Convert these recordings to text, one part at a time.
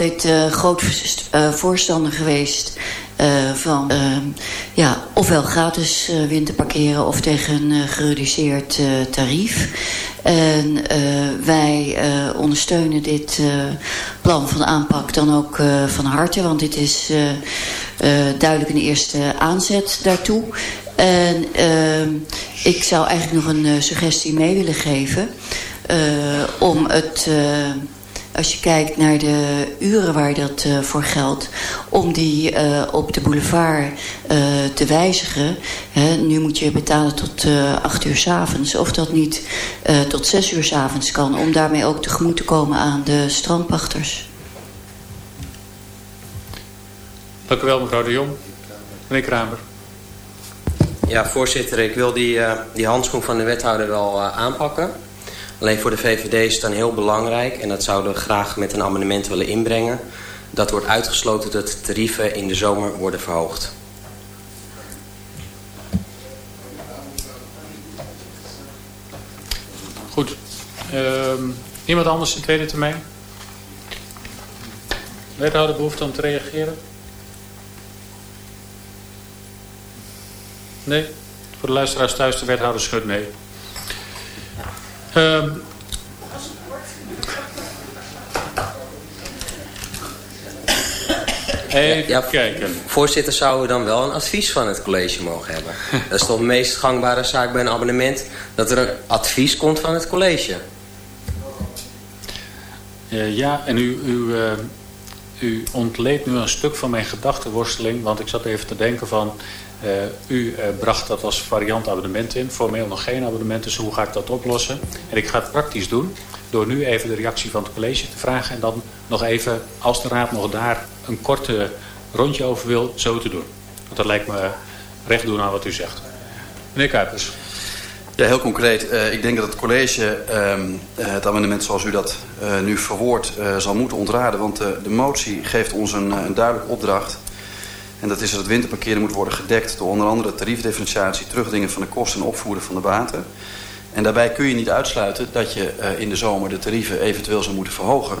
altijd uh, groot uh, voorstander geweest uh, van ja, ofwel gratis winterparkeren of tegen een gereduceerd tarief. En wij ondersteunen dit plan van aanpak dan ook van harte, want dit is duidelijk een eerste aanzet daartoe. En ik zou eigenlijk nog een suggestie mee willen geven om het als je kijkt naar de uren waar dat uh, voor geldt... om die uh, op de boulevard uh, te wijzigen. Hè, nu moet je betalen tot acht uur s avonds. Of dat niet tot zes uur s avonds kan. Om daarmee ook tegemoet te komen aan de strandpachters. Dank u wel, mevrouw de Jong. Meneer Kramer. Ja, voorzitter. Ik wil die, die handschoen van de wethouder wel aanpakken. Alleen voor de VVD is het dan heel belangrijk... en dat zouden we graag met een amendement willen inbrengen... dat wordt uitgesloten dat tarieven in de zomer worden verhoogd. Goed. Um, iemand anders in tweede termijn? Wethouder behoefte om te reageren? Nee? Voor de luisteraars thuis, de wethouder schudt nee. Um, Even ja, kijken. Voorzitter, zouden we dan wel een advies van het college mogen hebben? Dat is toch de meest gangbare zaak bij een abonnement... dat er een advies komt van het college. Uh, ja, en u, u, uh, u ontleedt nu een stuk van mijn gedachtenworsteling... want ik zat even te denken van... Uh, u uh, bracht dat als variant abonnement in. Formeel nog geen abonnement, dus hoe ga ik dat oplossen? En ik ga het praktisch doen door nu even de reactie van het college te vragen... en dan nog even, als de raad nog daar een korte rondje over wil, zo te doen. Want dat lijkt me recht doen aan wat u zegt. Meneer Kuipers. Ja, heel concreet. Uh, ik denk dat het college um, het amendement zoals u dat nu verwoordt zal moeten ontraden. Want de motie geeft ons een, een duidelijke opdracht en dat is dat het winterparkeren moet worden gedekt door onder andere tariefdifferentiatie, terugdingen van de kosten en opvoeren van de water. En daarbij kun je niet uitsluiten dat je uh, in de zomer de tarieven eventueel zou moeten verhogen.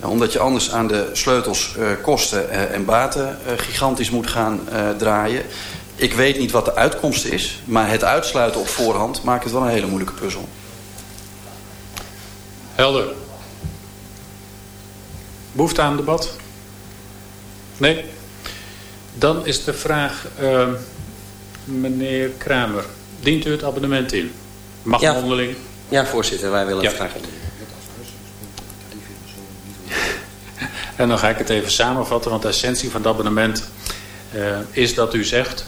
Uh, omdat je anders aan de sleutels uh, kosten en baten gigantisch moet gaan draaien. Ik weet niet wat de uitkomst is, maar het uitsluiten op voorhand maakt het wel een hele moeilijke puzzel. Helder. Behoefte aan debat? Nee? Dan is de vraag, uh, meneer Kramer, dient u het abonnement in? Mag ja. onderling? Ja, voorzitter, wij willen ja. het graag in. En dan ga ik het even samenvatten, want de essentie van het abonnement uh, is dat u zegt...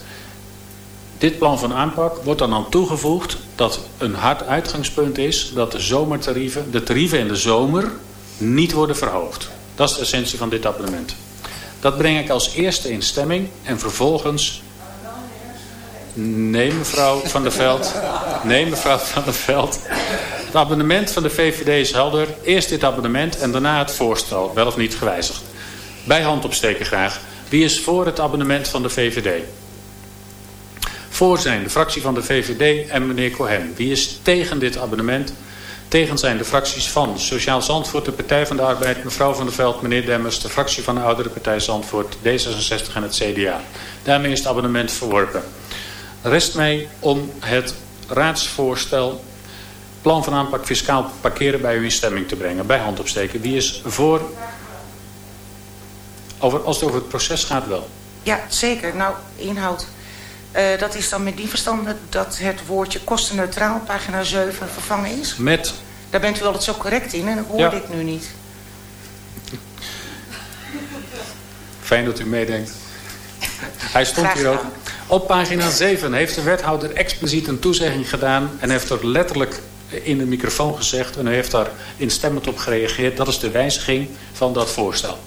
Dit plan van aanpak wordt dan aan toegevoegd dat een hard uitgangspunt is... dat de zomertarieven, de tarieven in de zomer, niet worden verhoogd. Dat is de essentie van dit abonnement. Dat breng ik als eerste in stemming. En vervolgens... Nee, mevrouw Van der Veld. Nee, mevrouw Van der Veld. Het abonnement van de VVD is helder. Eerst dit abonnement en daarna het voorstel. Wel of niet gewijzigd. Bij hand opsteken graag. Wie is voor het abonnement van de VVD? Voor zijn de fractie van de VVD en meneer Cohen. Wie is tegen dit abonnement? Tegen zijn de fracties van Sociaal Zandvoort, de Partij van de Arbeid, mevrouw Van der Veld, meneer Demmers, de fractie van de Oudere Partij Zandvoort, D66 en het CDA. Daarmee is het abonnement verworpen. Rest mij om het raadsvoorstel plan van aanpak fiscaal parkeren bij u in stemming te brengen. Bij hand opsteken. Wie is voor... Over, als het over het proces gaat wel. Ja, zeker. Nou, inhoud. Uh, dat is dan met die verstand dat het woordje kostenneutraal, pagina 7, vervangen is? Met? Daar bent u altijd zo correct in en dat hoorde ja. ik nu niet. Fijn dat u meedenkt. Hij stond hier ook. Op pagina 7 heeft de wethouder expliciet een toezegging gedaan... en heeft er letterlijk in de microfoon gezegd... en heeft daar instemmend op gereageerd. Dat is de wijziging van dat voorstel.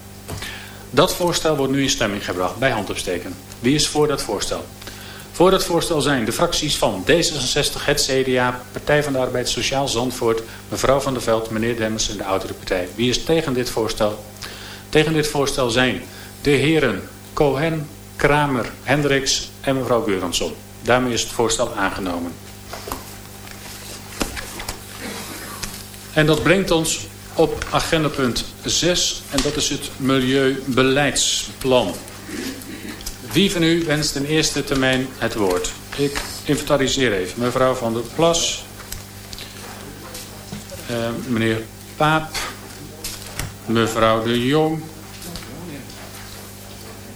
Dat voorstel wordt nu in stemming gebracht, bij handopsteken. Wie is voor dat voorstel? Voor dat voorstel zijn de fracties van D66, het CDA, Partij van de Arbeid, Sociaal Zandvoort, mevrouw Van der Veld, meneer Demmers en de oudere partij. Wie is tegen dit voorstel? Tegen dit voorstel zijn de heren Cohen, Kramer, Hendricks en mevrouw Geuransson. Daarmee is het voorstel aangenomen. En dat brengt ons op agenda punt 6. En dat is het Milieubeleidsplan. Wie van u wenst in eerste termijn het woord? Ik inventariseer even. Mevrouw Van der Plas. Uh, meneer Paap. Mevrouw de Jong.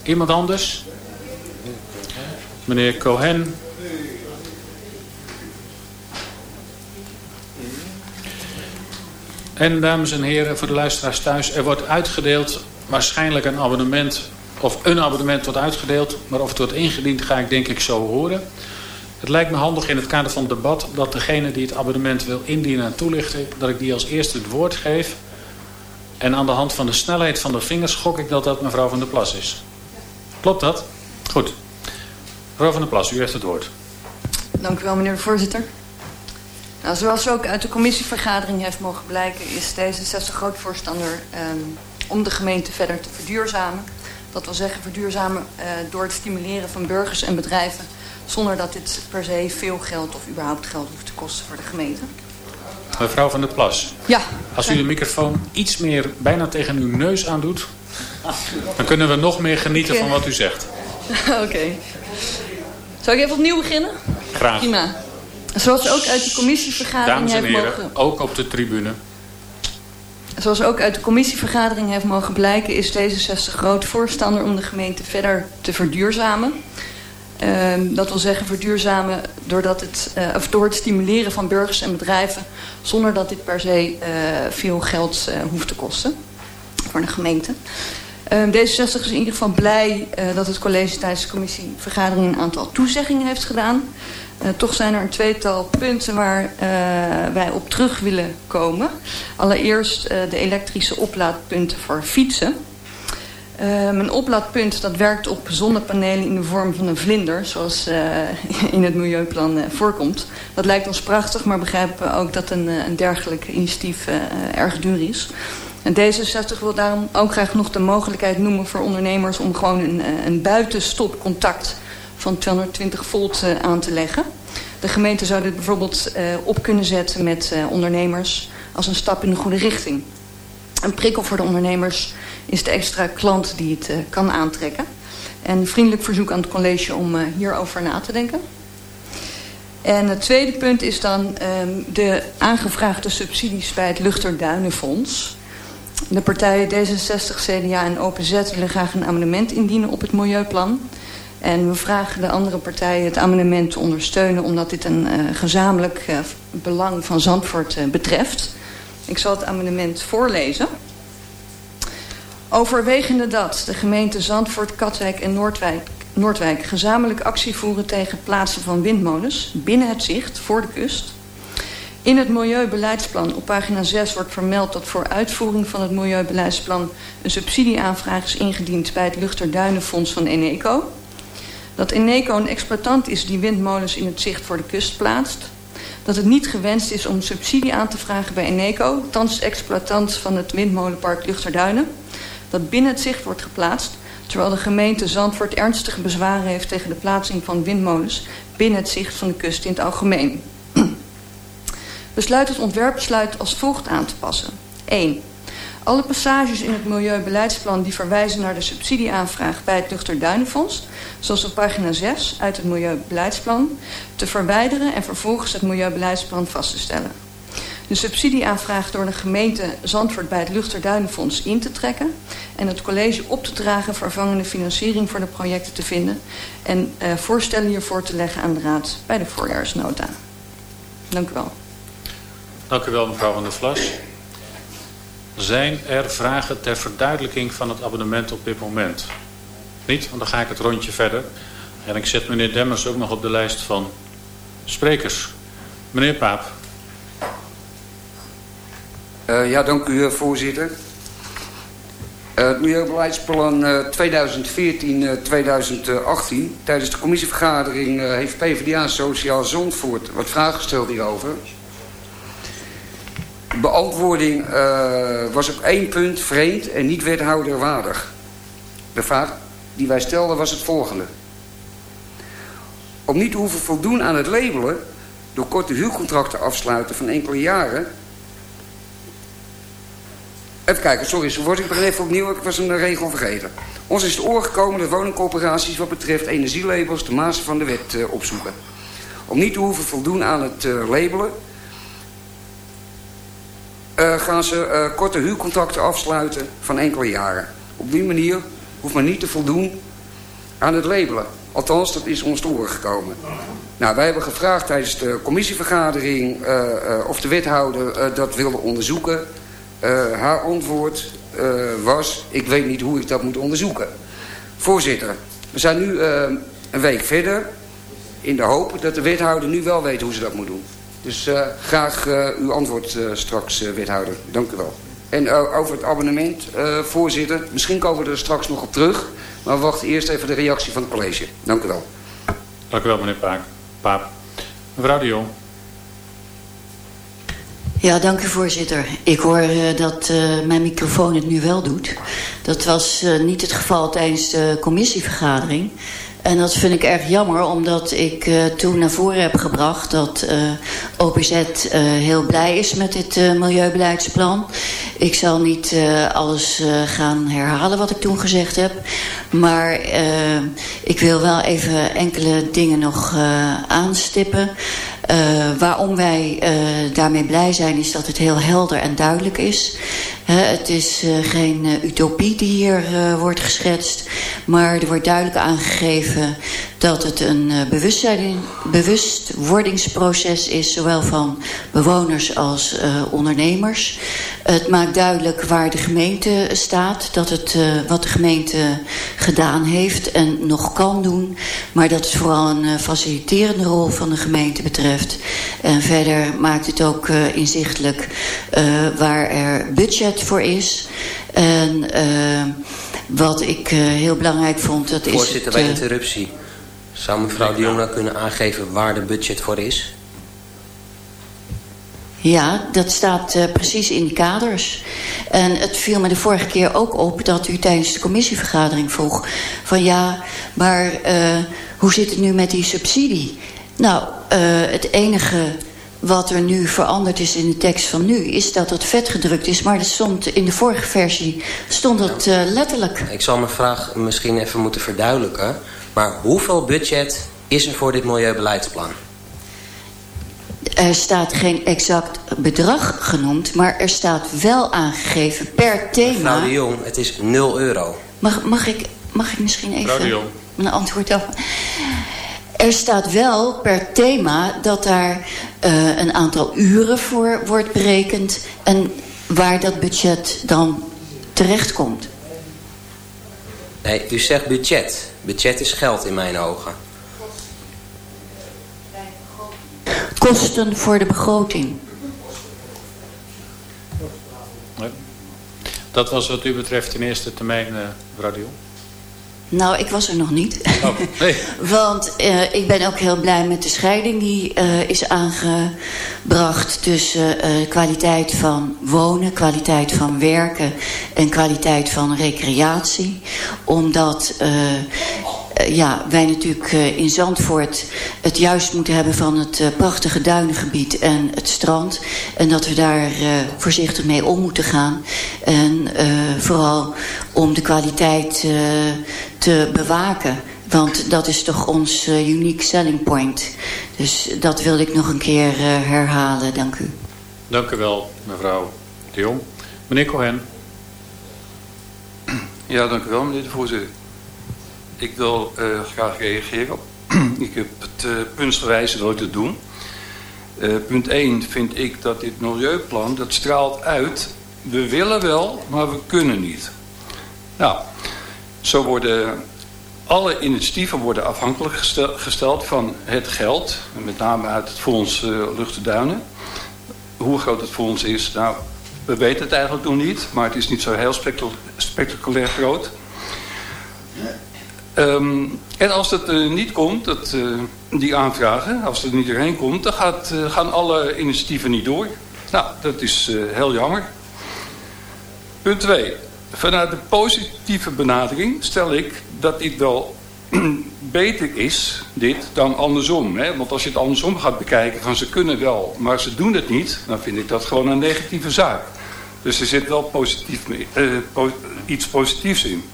Iemand anders? Meneer Cohen. En dames en heren, voor de luisteraars thuis, er wordt uitgedeeld waarschijnlijk een abonnement, of een abonnement wordt uitgedeeld, maar of het wordt ingediend ga ik denk ik zo horen. Het lijkt me handig in het kader van het debat dat degene die het abonnement wil indienen en toelichten, dat ik die als eerste het woord geef. En aan de hand van de snelheid van de vingers gok ik dat dat mevrouw van der Plas is. Klopt dat? Goed. Mevrouw van der Plas, u heeft het woord. Dank u wel, meneer de voorzitter. Nou, zoals ook uit de commissievergadering heeft mogen blijken... is D66 groot voorstander um, om de gemeente verder te verduurzamen. Dat wil zeggen verduurzamen uh, door het stimuleren van burgers en bedrijven... zonder dat dit per se veel geld of überhaupt geld hoeft te kosten voor de gemeente. Mevrouw van der Plas. Ja. Als u de microfoon iets meer bijna tegen uw neus aandoet... dan kunnen we nog meer genieten van wat u zegt. Oké. Okay. Zal ik even opnieuw beginnen? Graag. Prima. Zoals ook uit de commissievergadering heeft heren, mogen... ook op de tribune. Zoals ook uit de commissievergadering heeft mogen blijken... is D66 groot voorstander om de gemeente verder te verduurzamen. Uh, dat wil zeggen verduurzamen doordat het, uh, of door het stimuleren van burgers en bedrijven... zonder dat dit per se uh, veel geld uh, hoeft te kosten voor de gemeente. Uh, D66 is in ieder geval blij dat het college tijdens de commissievergadering... een aantal toezeggingen heeft gedaan... Uh, toch zijn er een tweetal punten waar uh, wij op terug willen komen. Allereerst uh, de elektrische oplaadpunten voor fietsen. een oplaadpunt dat werkt op zonnepanelen in de vorm van een vlinder, zoals in het milieuplan voorkomt. Dat lijkt ons prachtig, maar begrijpen ook dat een, een dergelijk initiatief erg duur is. En D66 wil daarom ook graag nog de mogelijkheid noemen voor ondernemers om gewoon een, een buitenstopcontact van 220 volt uh, aan te leggen. De gemeente zou dit bijvoorbeeld uh, op kunnen zetten met uh, ondernemers als een stap in de goede richting. Een prikkel voor de ondernemers is de extra klant die het kan aantrekken. En vriendelijk verzoek aan het college om hierover na te denken. En het tweede punt is dan um, de aangevraagde subsidies bij het Luchterduinenfonds. De partijen D66, CDA en OPZ willen graag een amendement indienen op het milieuplan. En we vragen de andere partijen het amendement te ondersteunen... omdat dit een uh, gezamenlijk uh, belang van Zandvoort uh, betreft. Ik zal het amendement voorlezen. Overwegende dat de gemeente Zandvoort, Katwijk en Noordwijk, Noordwijk... gezamenlijk actie voeren tegen plaatsen van windmolens... binnen het zicht, voor de kust... In het Milieubeleidsplan op pagina 6 wordt vermeld dat voor uitvoering van het Milieubeleidsplan een subsidieaanvraag is ingediend bij het Luchterduinenfonds van Eneco dat Eneco een exploitant is die windmolens in het zicht voor de kust plaatst. Dat het niet gewenst is om subsidie aan te vragen bij Eneco, thans exploitant van het windmolenpark Luchterduinen. Dat binnen het zicht wordt geplaatst, terwijl de gemeente Zandvoort ernstige bezwaren heeft tegen de plaatsing van windmolens binnen het zicht van de kust in het algemeen. Besluit het ontwerpbesluit als volgt aan te passen. 1. Alle passages in het Milieubeleidsplan die verwijzen naar de subsidieaanvraag bij het Luchterduinenfonds, zoals op pagina 6 uit het Milieubeleidsplan, te verwijderen en vervolgens het Milieubeleidsplan vast te stellen. De subsidieaanvraag door de gemeente Zandvoort bij het Luchterduinenfonds in te trekken en het college op te dragen vervangende financiering voor de projecten te vinden en uh, voorstellen hiervoor te leggen aan de Raad bij de voorjaarsnota. Dank u wel. Dank u wel mevrouw Van der Vlas. Zijn er vragen ter verduidelijking van het abonnement op dit moment? Niet, want dan ga ik het rondje verder. En ik zet meneer Demmers ook nog op de lijst van sprekers. Meneer Paap. Uh, ja, dank u voorzitter. Uh, het Milieubeleidsplan uh, 2014-2018. Tijdens de commissievergadering heeft PvdA Sociaal Zandvoort wat vragen gesteld hierover beantwoording uh, was op één punt vreemd en niet wethouderwaardig. De vraag die wij stelden was het volgende. Om niet te hoeven voldoen aan het labelen... door korte huurcontracten afsluiten van enkele jaren... Even kijken, sorry, zo word ik even opnieuw. Ik was een regel vergeten. Ons is het oor gekomen dat woningcoöperaties wat betreft energielabels de mazen van de wet uh, opzoeken. Om niet te hoeven voldoen aan het uh, labelen... Uh, gaan ze korte huurcontracten afsluiten van enkele jaren. Op die manier hoeft men niet te voldoen aan het labelen. Althans, dat is ons te oren gekomen. Nou, wij hebben gevraagd tijdens de commissievergadering... of de wethouder dat wilde onderzoeken... Haar antwoord was, ik weet niet hoe ik dat moet onderzoeken. Voorzitter, we zijn nu een week verder in de hoop dat de wethouder nu wel weet hoe ze dat moet doen. Dus graag uw antwoord straks, wethouder. Dank u wel. En over het abonnement, voorzitter, misschien komen we er straks nog op terug. Maar we wachten eerst even de reactie van het college. Dank u wel. Dank u wel, meneer Paak. Paap. Mevrouw de Jong. Ja, dank u voorzitter. Ik hoor uh, dat uh, mijn microfoon het nu wel doet. Dat was uh, niet het geval tijdens de commissievergadering. En dat vind ik erg jammer, omdat ik toen naar voren heb gebracht... dat OPZ heel blij is met dit milieubeleidsplan. Ik zal niet alles gaan herhalen wat ik toen gezegd heb. Maar ik wil wel even enkele dingen nog aanstippen... Uh, waarom wij uh, daarmee blij zijn is dat het heel helder en duidelijk is. Het is geen utopie die hier wordt geschetst. Maar er wordt duidelijk aangegeven dat het een bewustwordingsproces is. Zowel van bewoners als ondernemers. Het maakt duidelijk waar de gemeente staat. Dat het wat de gemeente gedaan heeft en nog kan doen. Maar dat het vooral een faciliterende rol van de gemeente betreft. En verder maakt het ook inzichtelijk waar er budget voor is. En wat ik heel belangrijk vond... Dat Voorzitter, bij interruptie. Zou mevrouw de Jong kunnen aangeven waar de budget voor is? Ja, dat staat uh, precies in de kaders. En het viel me de vorige keer ook op dat u tijdens de commissievergadering vroeg... van ja, maar uh, hoe zit het nu met die subsidie? Nou, uh, het enige wat er nu veranderd is in de tekst van nu... is dat het vet gedrukt is. Maar dat stond in de vorige versie stond het letterlijk. Ik zal mijn vraag misschien even moeten verduidelijken. Maar hoeveel budget is er voor dit milieubeleidsplan? Er staat geen exact bedrag genoemd... maar er staat wel aangegeven per thema... Mevrouw de Jong, het is 0 euro. Mag, mag, ik, mag ik misschien even... Een antwoord over... Er staat wel per thema dat daar uh, een aantal uren voor wordt berekend... en waar dat budget dan terechtkomt. Nee, u zegt budget. Budget is geld in mijn ogen. Kosten voor de begroting. Dat was wat u betreft in eerste termijn, uh, mevrouw de Jong. Nou, ik was er nog niet. Oh, nee. Want uh, ik ben ook heel blij met de scheiding die uh, is aangebracht tussen uh, kwaliteit van wonen, kwaliteit van werken en kwaliteit van recreatie. Omdat ja, wij natuurlijk in Zandvoort het juist moeten hebben van het prachtige duinengebied en het strand. En dat we daar voorzichtig mee om moeten gaan. En vooral om de kwaliteit te bewaken. Want dat is toch ons uh, unique selling point. Dus dat wilde ik nog een keer uh, herhalen. Dank u. Dank u wel, mevrouw de Jong. Meneer Cohen. Ja, dank u wel, meneer de voorzitter. Ik wil uh, graag reageren ik heb het uh, ik het doen. Uh, punt 1 vind ik dat dit milieuplan, dat straalt uit. We willen wel, maar we kunnen niet. Nou, zo worden alle initiatieven worden afhankelijk gesteld van het geld. Met name uit het Fonds uh, Duinen. Hoe groot het fonds is, nou, we weten het eigenlijk nog niet. Maar het is niet zo heel spectaculair groot. Um, en als het uh, niet komt, dat, uh, die aanvragen, als er niet doorheen komt... dan gaat, uh, gaan alle initiatieven niet door. Nou, dat is heel jammer. Punt 2. Vanuit de positieve benadering stel ik dat dit wel beter is, dit, dan andersom. Hè? Want als je het andersom gaat bekijken, van ze kunnen wel, maar ze doen het niet... dan vind ik dat gewoon een negatieve zaak. Dus er zit wel positief mee, iets positiefs in.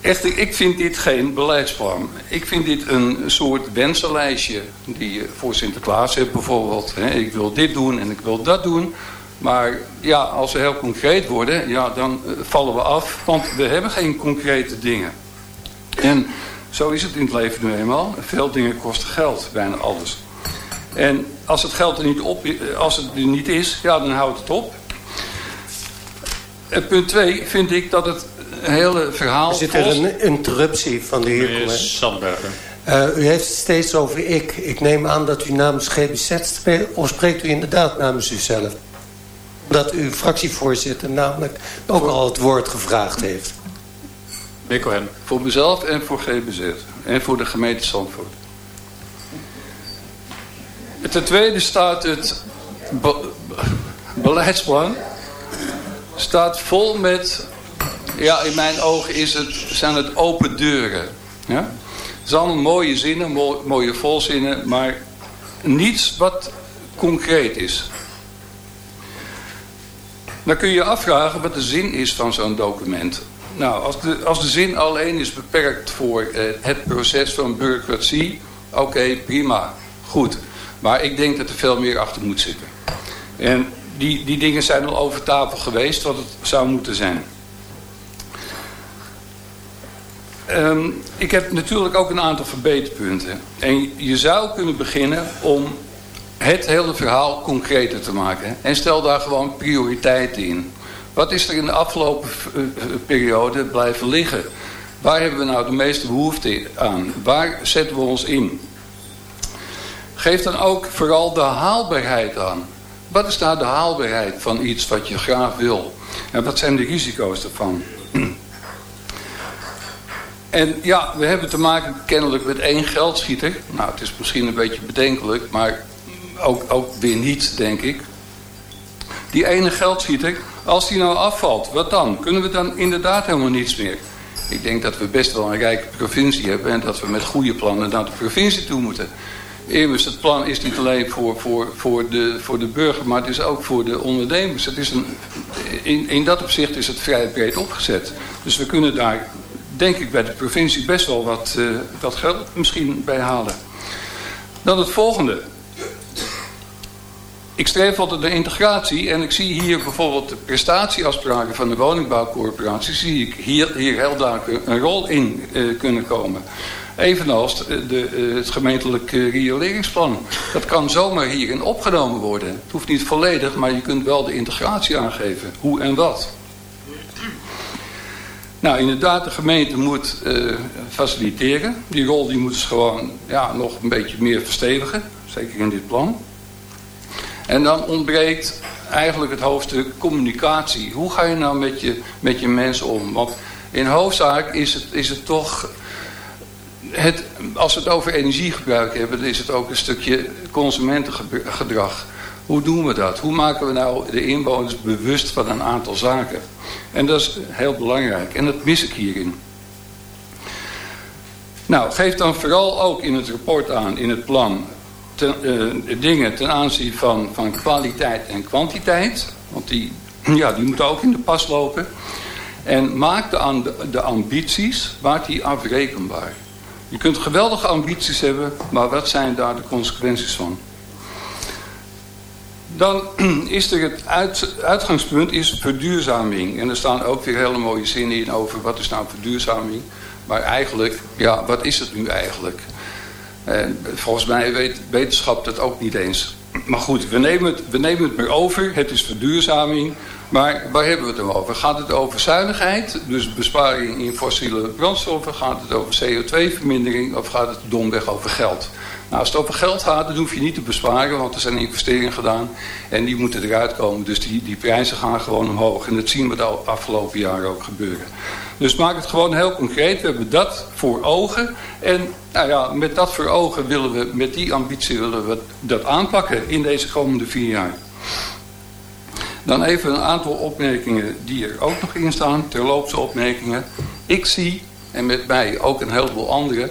Echt, ik vind dit geen beleidsplan. Ik vind dit een soort wensenlijstje die je voor Sinterklaas hebt bijvoorbeeld. Ik wil dit doen en ik wil dat doen. Maar ja, als we heel concreet worden, ja, dan eh, vallen we af. Want we hebben geen concrete dingen. En zo is het in het leven nu eenmaal. Veel dingen kosten geld, bijna alles. En als het geld er niet, op, eh, als het er niet is, ja, dan houdt het op. En punt 2 vind ik dat het hele verhaal... Er zit er een interruptie van de heer Sandbergen. Uh, u heeft het steeds over ik. Ik neem aan dat u namens GBZ spreekt. Of spreekt u inderdaad namens uzelf? Dat uw fractievoorzitter namelijk ook al het woord gevraagd heeft. Meneer Cohen. Voor mezelf en voor GBZ. En voor de gemeente Zandvoort. Ten tweede staat het beleidsplan staat vol met ja, in mijn ogen is het, zijn het open deuren. Ja? Het zijn allemaal mooie zinnen, mooie volzinnen, maar niets wat concreet is. Dan kun je je afvragen wat de zin is van zo'n document. Nou, als de, als de zin alleen is beperkt voor eh, het proces van bureaucratie, oké, prima, goed. Maar ik denk dat er veel meer achter moet zitten. En die, die dingen zijn al over tafel geweest, wat het zou moeten zijn. Um, ik heb natuurlijk ook een aantal verbeterpunten. En je zou kunnen beginnen om het hele verhaal concreter te maken. En stel daar gewoon prioriteiten in. Wat is er in de afgelopen eh, periode blijven liggen? Waar hebben we nou de meeste behoefte aan? Waar zetten we ons in? Geef dan ook vooral de haalbaarheid aan. Wat is nou de haalbaarheid van iets wat je graag wil? En wat zijn de risico's ervan? En ja, we hebben te maken kennelijk met één geldschieter. Nou, het is misschien een beetje bedenkelijk, maar ook, ook weer niet, denk ik. Die ene geldschieter, als die nou afvalt, wat dan? Kunnen we dan inderdaad helemaal niets meer? Ik denk dat we best wel een rijke provincie hebben... en dat we met goede plannen naar de provincie toe moeten. Immers, het plan is niet alleen voor, voor, voor, de, voor de burger... maar het is ook voor de ondernemers. Het is een, in, in dat opzicht is het vrij breed opgezet. Dus we kunnen daar denk ik bij de provincie best wel wat, wat geld misschien bij halen. Dan het volgende. Ik streef altijd de integratie en ik zie hier bijvoorbeeld de prestatieafspraken van de woningbouwcorporatie... zie ik hier, hier heel duidelijk een rol in uh, kunnen komen. Evenals de, de, het gemeentelijk rioleringsplan. Dat kan zomaar hierin opgenomen worden. Het hoeft niet volledig, maar je kunt wel de integratie aangeven. Hoe en wat. Nou, inderdaad, de gemeente moet uh, faciliteren. Die rol die moet ze gewoon ja, nog een beetje meer verstevigen. Zeker in dit plan. En dan ontbreekt eigenlijk het hoofdstuk communicatie. Hoe ga je nou met je, met je mensen om? Want in hoofdzaak is het, is het toch... Het, als we het over energiegebruik hebben, dan is het ook een stukje consumentengedrag. Hoe doen we dat? Hoe maken we nou de inwoners bewust van een aantal zaken? En dat is heel belangrijk. En dat mis ik hierin. Nou, geef dan vooral ook in het rapport aan, in het plan... Uh, dingen ten aanzien van, van kwaliteit en kwantiteit. Want die, ja, die moeten ook in de pas lopen. En maak de, de ambities, maak die afrekenbaar. Je kunt geweldige ambities hebben, maar wat zijn daar de consequenties van? Dan is er het uitgangspunt is verduurzaming. En er staan ook weer hele mooie zinnen in over wat is nou verduurzaming. Maar eigenlijk, ja, wat is het nu eigenlijk? En volgens mij weet wetenschap dat ook niet eens. Maar goed, we nemen, het, we nemen het maar over. Het is verduurzaming. Maar waar hebben we het dan over? Gaat het over zuinigheid, dus besparing in fossiele brandstoffen? Gaat het over CO2-vermindering of gaat het domweg over geld? Nou, als het over geld gaat, dan hoef je niet te besparen, want er zijn investeringen gedaan en die moeten eruit komen. Dus die, die prijzen gaan gewoon omhoog. En dat zien we de afgelopen jaren ook gebeuren. Dus maak het gewoon heel concreet. We hebben dat voor ogen. En nou ja, met dat voor ogen willen we, met die ambitie willen we dat aanpakken in deze komende vier jaar. Dan even een aantal opmerkingen die er ook nog in staan, terloopse opmerkingen. Ik zie, en met mij ook een heleboel anderen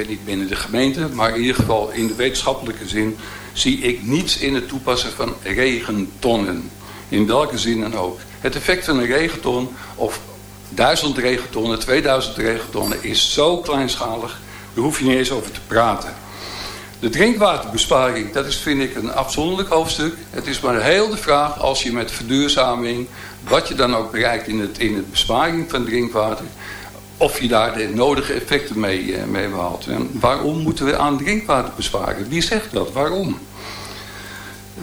weet niet binnen de gemeente, maar in ieder geval in de wetenschappelijke zin, zie ik niets in het toepassen van regentonnen. In welke zin dan ook. Het effect van een regenton of 1000 regentonnen, 2000 regentonnen is zo kleinschalig. Daar hoef je niet eens over te praten. De drinkwaterbesparing, dat is vind ik een afzonderlijk hoofdstuk. Het is maar heel de vraag als je met verduurzaming, wat je dan ook bereikt in het, in het besparing van drinkwater, of je daar de nodige effecten mee, eh, mee behaalt. En waarom moeten we aan drinkwater besparen? Wie zegt dat? Waarom?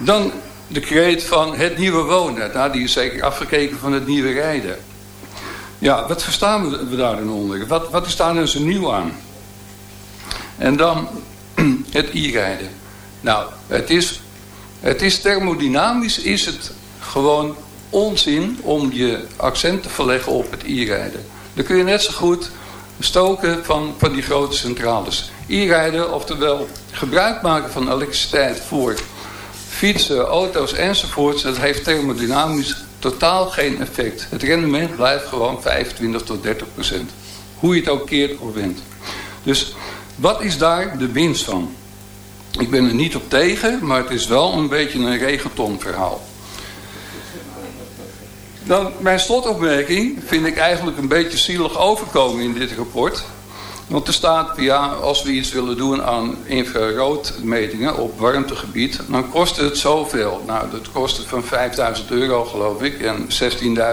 Dan de kreet van het nieuwe wonen. Nou, die is zeker afgekeken van het nieuwe rijden. Ja, wat verstaan we daar onder? Wat, wat is daar nou zo nieuw aan? En dan het i-rijden. Nou, het is, het is thermodynamisch is het gewoon onzin om je accent te verleggen op het i-rijden. Dan kun je net zo goed stoken van, van die grote centrales. I-rijden, oftewel gebruik maken van elektriciteit voor fietsen, auto's enzovoorts, dat heeft thermodynamisch totaal geen effect. Het rendement blijft gewoon 25 tot 30 procent. Hoe je het ook keert of wint. Dus wat is daar de winst van? Ik ben er niet op tegen, maar het is wel een beetje een regenton verhaal. Dan, mijn slotopmerking vind ik eigenlijk een beetje zielig overkomen in dit rapport. Want er staat, ja, als we iets willen doen aan infraroodmetingen op warmtegebied, dan kost het zoveel. Nou, dat kost van 5000 euro geloof ik en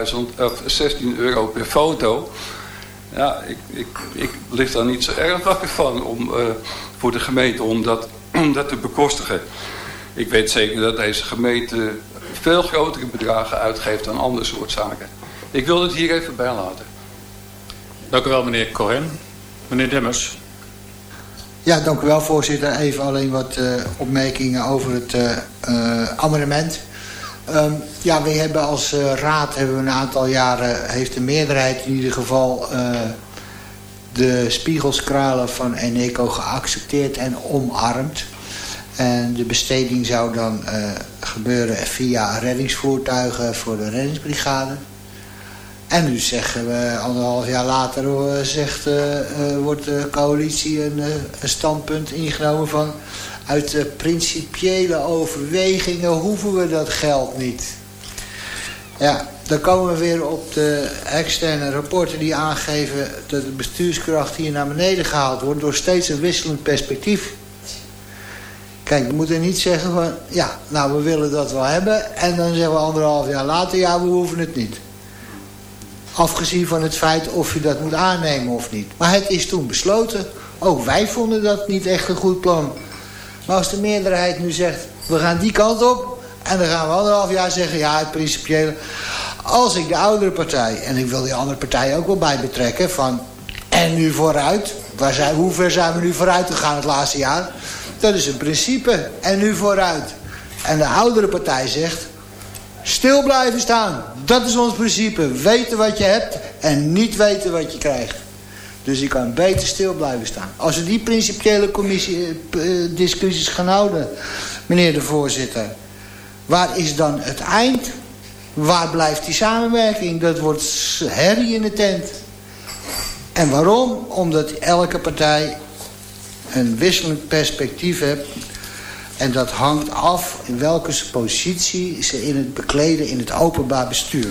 16.000 of 16 euro per foto. Ja, ik, ik, ik lig daar niet zo erg wakker van om, uh, voor de gemeente om dat, om dat te bekostigen. Ik weet zeker dat deze gemeente veel grotere bedragen uitgeeft dan andere soort zaken. Ik wil het hier even bij laten. Dank u wel meneer Cohen. Meneer Demmers. Ja, dank u wel voorzitter. Even alleen wat uh, opmerkingen over het uh, uh, amendement. Um, ja, we hebben als raad hebben we een aantal jaren... heeft de meerderheid in ieder geval... de spiegelskralen van Eneco geaccepteerd en omarmd. En de besteding zou dan gebeuren via reddingsvoertuigen voor de reddingsbrigade. En nu zeggen we, anderhalf jaar later zegt, uh, uh, wordt de coalitie een, een, standpunt ingenomen van... uit principiële overwegingen hoeven we dat geld niet. Ja, dan komen we weer op de externe rapporten die aangeven... dat de bestuurskracht hier naar beneden gehaald wordt... door steeds een wisselend perspectief. Kijk, we moeten niet zeggen van... ja, nou, we willen dat wel hebben... en dan zeggen we anderhalf jaar later... ja, we hoeven het niet. Afgezien van het feit of je dat moet aannemen of niet. Maar het is toen besloten. Ook wij vonden dat niet echt een goed plan. Maar als de meerderheid nu zegt, we gaan die kant op... en dan gaan we anderhalf jaar zeggen, ja, het principiële... Als ik de oudere partij, en ik wil die andere partij ook wel bij betrekken... van en nu vooruit, waar zijn, hoe ver zijn we nu vooruit gegaan het laatste jaar... dat is een principe, en nu vooruit. En de oudere partij zegt, Stil blijven staan. Dat is ons principe. Weten wat je hebt en niet weten wat je krijgt. Dus je kan beter stil blijven staan. Als we die principiële commissie, eh, discussies gaan houden, meneer de voorzitter. Waar is dan het eind? Waar blijft die samenwerking? Dat wordt herrie in de tent. En waarom? Omdat elke partij een wisselend perspectief heeft en dat hangt af in welke positie ze in het bekleden in het openbaar bestuur.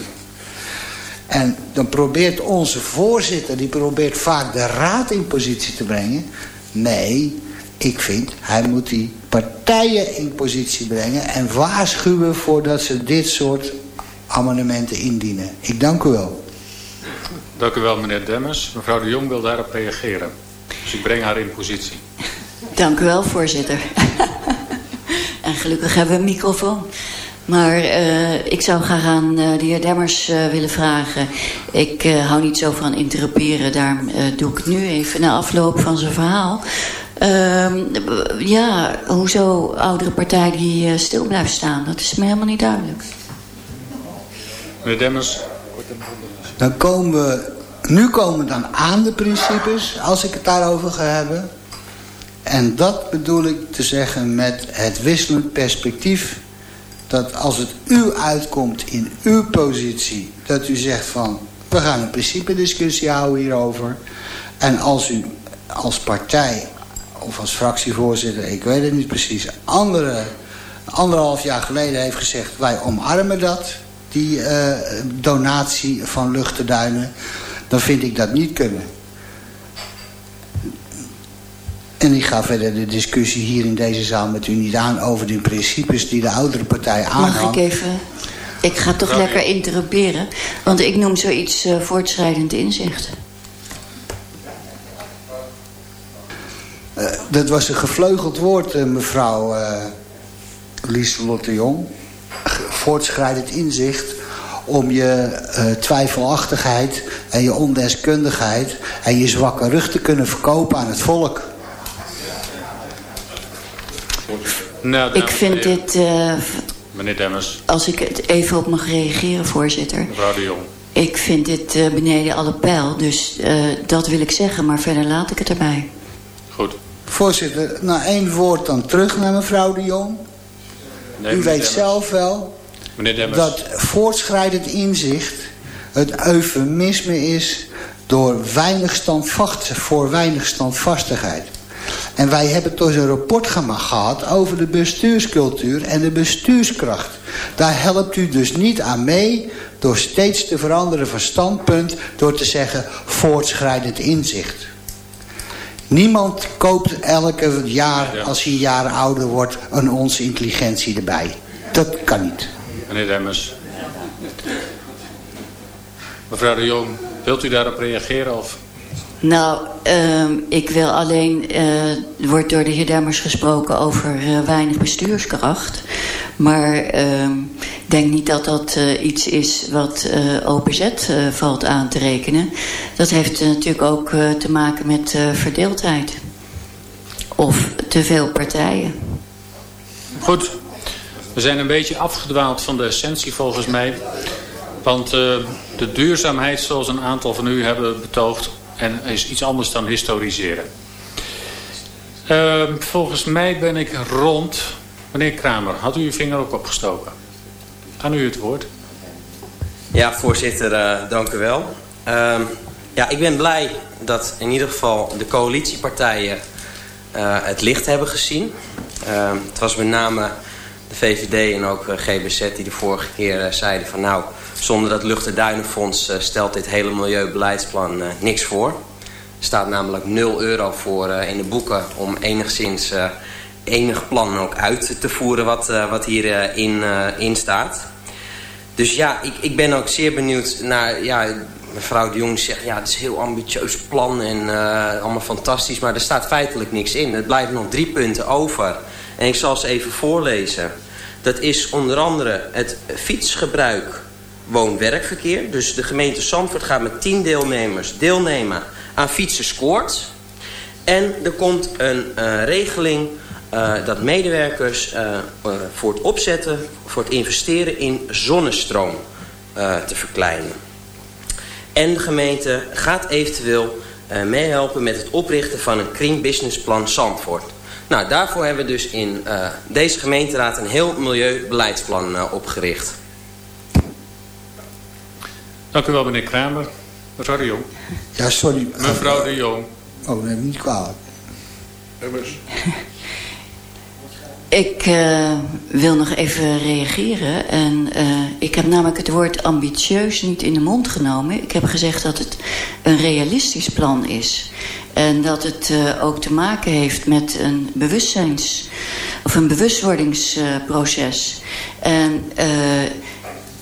En dan probeert onze voorzitter, die probeert vaak de raad in positie te brengen. Nee, ik vind, hij moet die partijen in positie brengen... en waarschuwen voordat ze dit soort amendementen indienen. Ik dank u wel. Dank u wel, meneer Demmers. Mevrouw de Jong wil daarop reageren. Dus ik breng haar in positie. Dank u wel, voorzitter. En gelukkig hebben we een microfoon. Maar uh, ik zou graag aan uh, de heer Demmers uh, willen vragen. Ik hou niet zo van interruperen. Daarom doe ik het nu even na afloop van zijn verhaal. Ehm, ja, hoezo oudere partij die stil blijft staan? Dat is me helemaal niet duidelijk. Meneer Demmers. Dan komen we, nu komen we dan aan de principes, als ik het daarover ga hebben. En dat bedoel ik te zeggen met het wisselend perspectief. Dat als het u uitkomt in uw positie, dat u zegt van... we gaan een principe discussie houden hierover. En als u als partij of als fractievoorzitter, ik weet het niet precies... Andere, anderhalf jaar geleden heeft gezegd, wij omarmen dat... die donatie van luchtenduinen, dan vind ik dat niet kunnen. En ik ga verder de discussie hier in deze zaal met u niet aan over de principes die de oudere partij aanhangt. Mag ik even... Ik ga toch lekker interruperen, want ik noem zoiets uh, voortschrijdend inzicht. Uh, dat was een gevleugeld woord, uh, mevrouw Lieselotte Jong. Voortschrijdend inzicht om je twijfelachtigheid en je ondeskundigheid en je zwakke rug te kunnen verkopen aan het volk. Nou, ik vind dit... Uh, Meneer Demmers. Als ik het even op mag reageren, voorzitter. Mevrouw de Jong. Ik vind dit uh, beneden alle pijl, dus uh, dat wil ik zeggen, maar verder laat ik het erbij. Goed. Voorzitter, nou één woord dan terug naar mevrouw de Jong. Nee, U weet Demmers. zelf wel meneer Demmers. dat voortschrijdend inzicht het eufemisme is door weinig standvast, voor weinig standvastigheid. En wij hebben toch een rapport gehad over de bestuurscultuur en de bestuurskracht. Daar helpt u dus niet aan mee door steeds te veranderen van standpunt... door te zeggen voortschrijdend inzicht. Niemand koopt elke jaar, als hij jaren ouder wordt, een onze intelligentie erbij. Dat kan niet. Meneer Demmers. Mevrouw de Jong, wilt u daarop reageren of... Nou, uh, ik wil alleen... Uh, er wordt door de heer Demmers gesproken over uh, weinig bestuurskracht. Maar ik denk niet dat dat iets is wat OPZ valt aan te rekenen. Dat heeft natuurlijk ook te maken met verdeeldheid. Of te veel partijen. Goed. We zijn een beetje afgedwaald van de essentie volgens mij. Want de duurzaamheid zoals een aantal van u hebben betoogd en is iets anders dan historiseren. Uh, volgens mij ben ik rond. Meneer Kramer, had u uw vinger ook opgestoken? Aan u het woord. Ja, voorzitter, uh, dank u wel. Uh, ja, ik ben blij dat in ieder geval de coalitiepartijen uh, het licht hebben gezien. Ehm, het was met name de VVD en ook GBZ die de vorige keer zeiden van nou zonder dat Lucht- en Duinenfonds uh, stelt dit hele milieubeleidsplan uh, niks voor. Er staat namelijk 0 euro voor uh, in de boeken om enigszins enig plan ook uit te voeren wat, wat hierin in staat. Dus ja, ik, ik ben ook zeer benieuwd naar... Ja, mevrouw de Jong zegt, ja, het is een heel ambitieus plan en allemaal fantastisch. Maar er staat feitelijk niks in. Er blijven nog drie punten over. En ik zal ze even voorlezen. Dat is onder andere het fietsgebruik woon-werkverkeer. Dus de gemeente Zandvoort gaat met 10 deelnemers deelnemen aan Fietsen Scoort. En er komt een uh, regeling uh, dat medewerkers uh, voor het opzetten, voor het investeren in zonnestroom te verkleinen. En de gemeente gaat eventueel meehelpen met het oprichten van een Green Business Plan Zandvoort. Nou, daarvoor hebben we dus in deze gemeenteraad een heel milieubeleidsplan opgericht. Dank u wel, meneer Kramer. Mevrouw de Jong. Ja, sorry. Mevrouw de Jong. Oh, neem niet kwalijk. Ik uh, wil nog even reageren. En uh, ik heb namelijk het woord ambitieus niet in de mond genomen. Ik heb gezegd dat het een realistisch plan is. En dat het uh, ook te maken heeft met een bewustzijns... of een bewustwordingsproces. en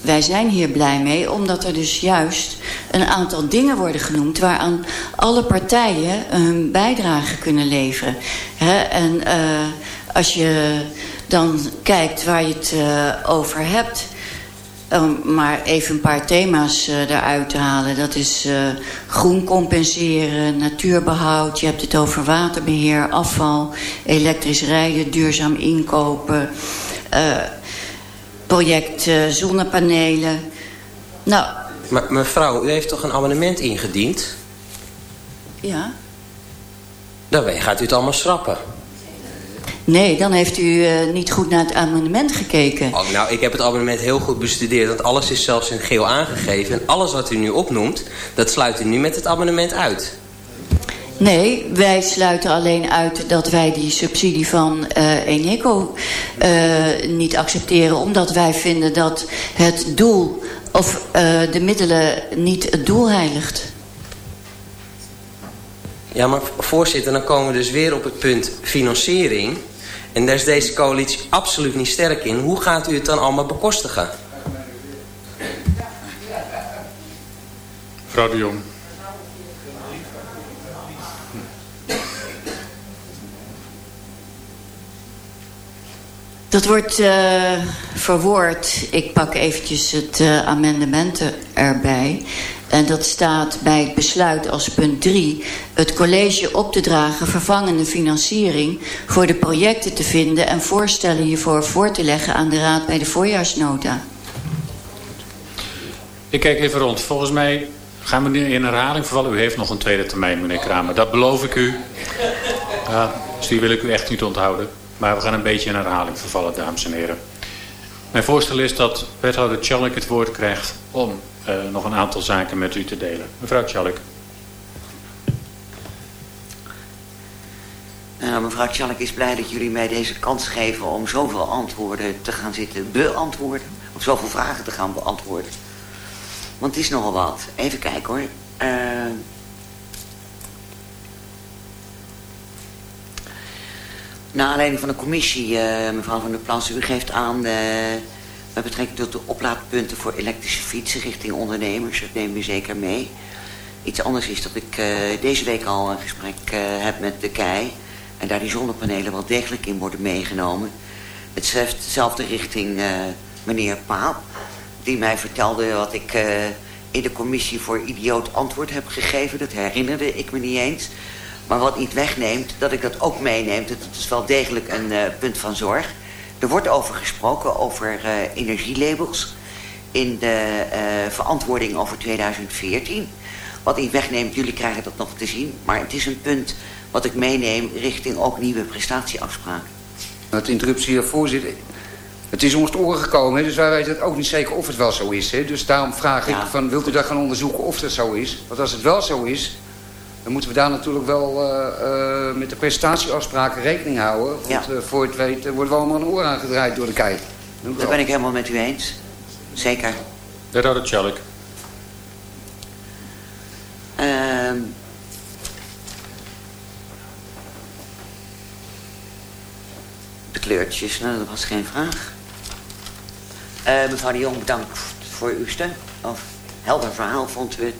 wij zijn hier blij mee, omdat er dus juist een aantal dingen worden genoemd... waaraan alle partijen hun bijdrage kunnen leveren. En uh, als je dan kijkt waar je het uh, over hebt... Um, maar even een paar thema's uh, eruit te halen. Dat is groen compenseren, natuurbehoud. Je hebt het over waterbeheer, afval, elektrisch rijden, duurzaam inkopen project uh, zonnepanelen. Nou... Maar mevrouw, u heeft toch een abonnement ingediend? Ja. Dan gaat u het allemaal schrappen. Nee, dan heeft u uh, niet goed naar het abonnement gekeken. Oh, nou, ik heb het abonnement heel goed bestudeerd. Want alles is zelfs in geel aangegeven. En alles wat u nu opnoemt, dat sluit u nu met het abonnement uit. Nee, wij sluiten alleen uit dat wij die subsidie van uh, Eneco uh, niet accepteren. Omdat wij vinden dat het doel of uh, de middelen niet het doel heiligt. Ja, maar voorzitter, dan komen we dus weer op het punt financiering. En daar is deze coalitie absoluut niet sterk in. Hoe gaat u het dan allemaal bekostigen? Mevrouw de Jong. Dat wordt uh, verwoord. Ik pak eventjes het uh, amendement erbij. En dat staat bij het besluit als punt 3... het college op te dragen vervangende financiering... voor de projecten te vinden... en voorstellen hiervoor voor te leggen aan de raad bij de voorjaarsnota. Ik kijk even rond. Volgens mij gaan we nu in herhaling vervallen. U heeft nog een tweede termijn, meneer Kramer. Dat beloof ik u. Ja, dus die wil ik u echt niet onthouden. Maar we gaan een beetje in herhaling vervallen, dames en heren. Mijn voorstel is dat wethouder Tjallik het woord krijgt om uh, nog een aantal zaken met u te delen. Mevrouw Tjallik. Nou, mevrouw Tjallik is blij dat jullie mij deze kans geven om zoveel antwoorden te gaan zitten beantwoorden. Of zoveel vragen te gaan beantwoorden. Want het is nogal wat. Even kijken hoor. Uh, Naar aanleiding van de commissie, uh, mevrouw Van der Plas, u geeft aan... Uh, met betrekking tot de oplaadpunten voor elektrische fietsen richting ondernemers. Dat nemen we zeker mee. Iets anders is dat ik uh, deze week al een gesprek heb met de KEI. En daar die zonnepanelen wel degelijk in worden meegenomen. Het schrijft dezelfde richting meneer Paap. Die mij vertelde wat ik in de commissie voor idioot antwoord heb gegeven. Dat herinnerde ik me niet eens. Maar wat niet wegneemt, dat ik dat ook meeneem. Dat is wel degelijk een uh, punt van zorg. Er wordt over gesproken, over uh, energielabels. In de uh, verantwoording over 2014. Wat niet wegneemt, jullie krijgen dat nog te zien. Maar het is een punt wat ik meeneem richting ook nieuwe prestatieafspraken. Het interruptie, voorzitter. Het is ons te oren gekomen, dus wij weten het ook niet zeker of het wel zo is. Hè. Dus daarom vraag ik, van, wilt u dat gaan onderzoeken of dat zo is? Want als het wel zo is, dan moeten we daar natuurlijk wel uh, uh, met de prestatieafspraken rekening houden. Want ja. uh, voor het weten worden we allemaal een oor aangedraaid door de kei. Dat ben ik helemaal met u eens. Zeker. Wethouder Tjallik. Ehm. de kleurtjes, nou, dat was geen vraag. mevrouw de Jong, bedankt voor uw steun. Of helder verhaal vond u het.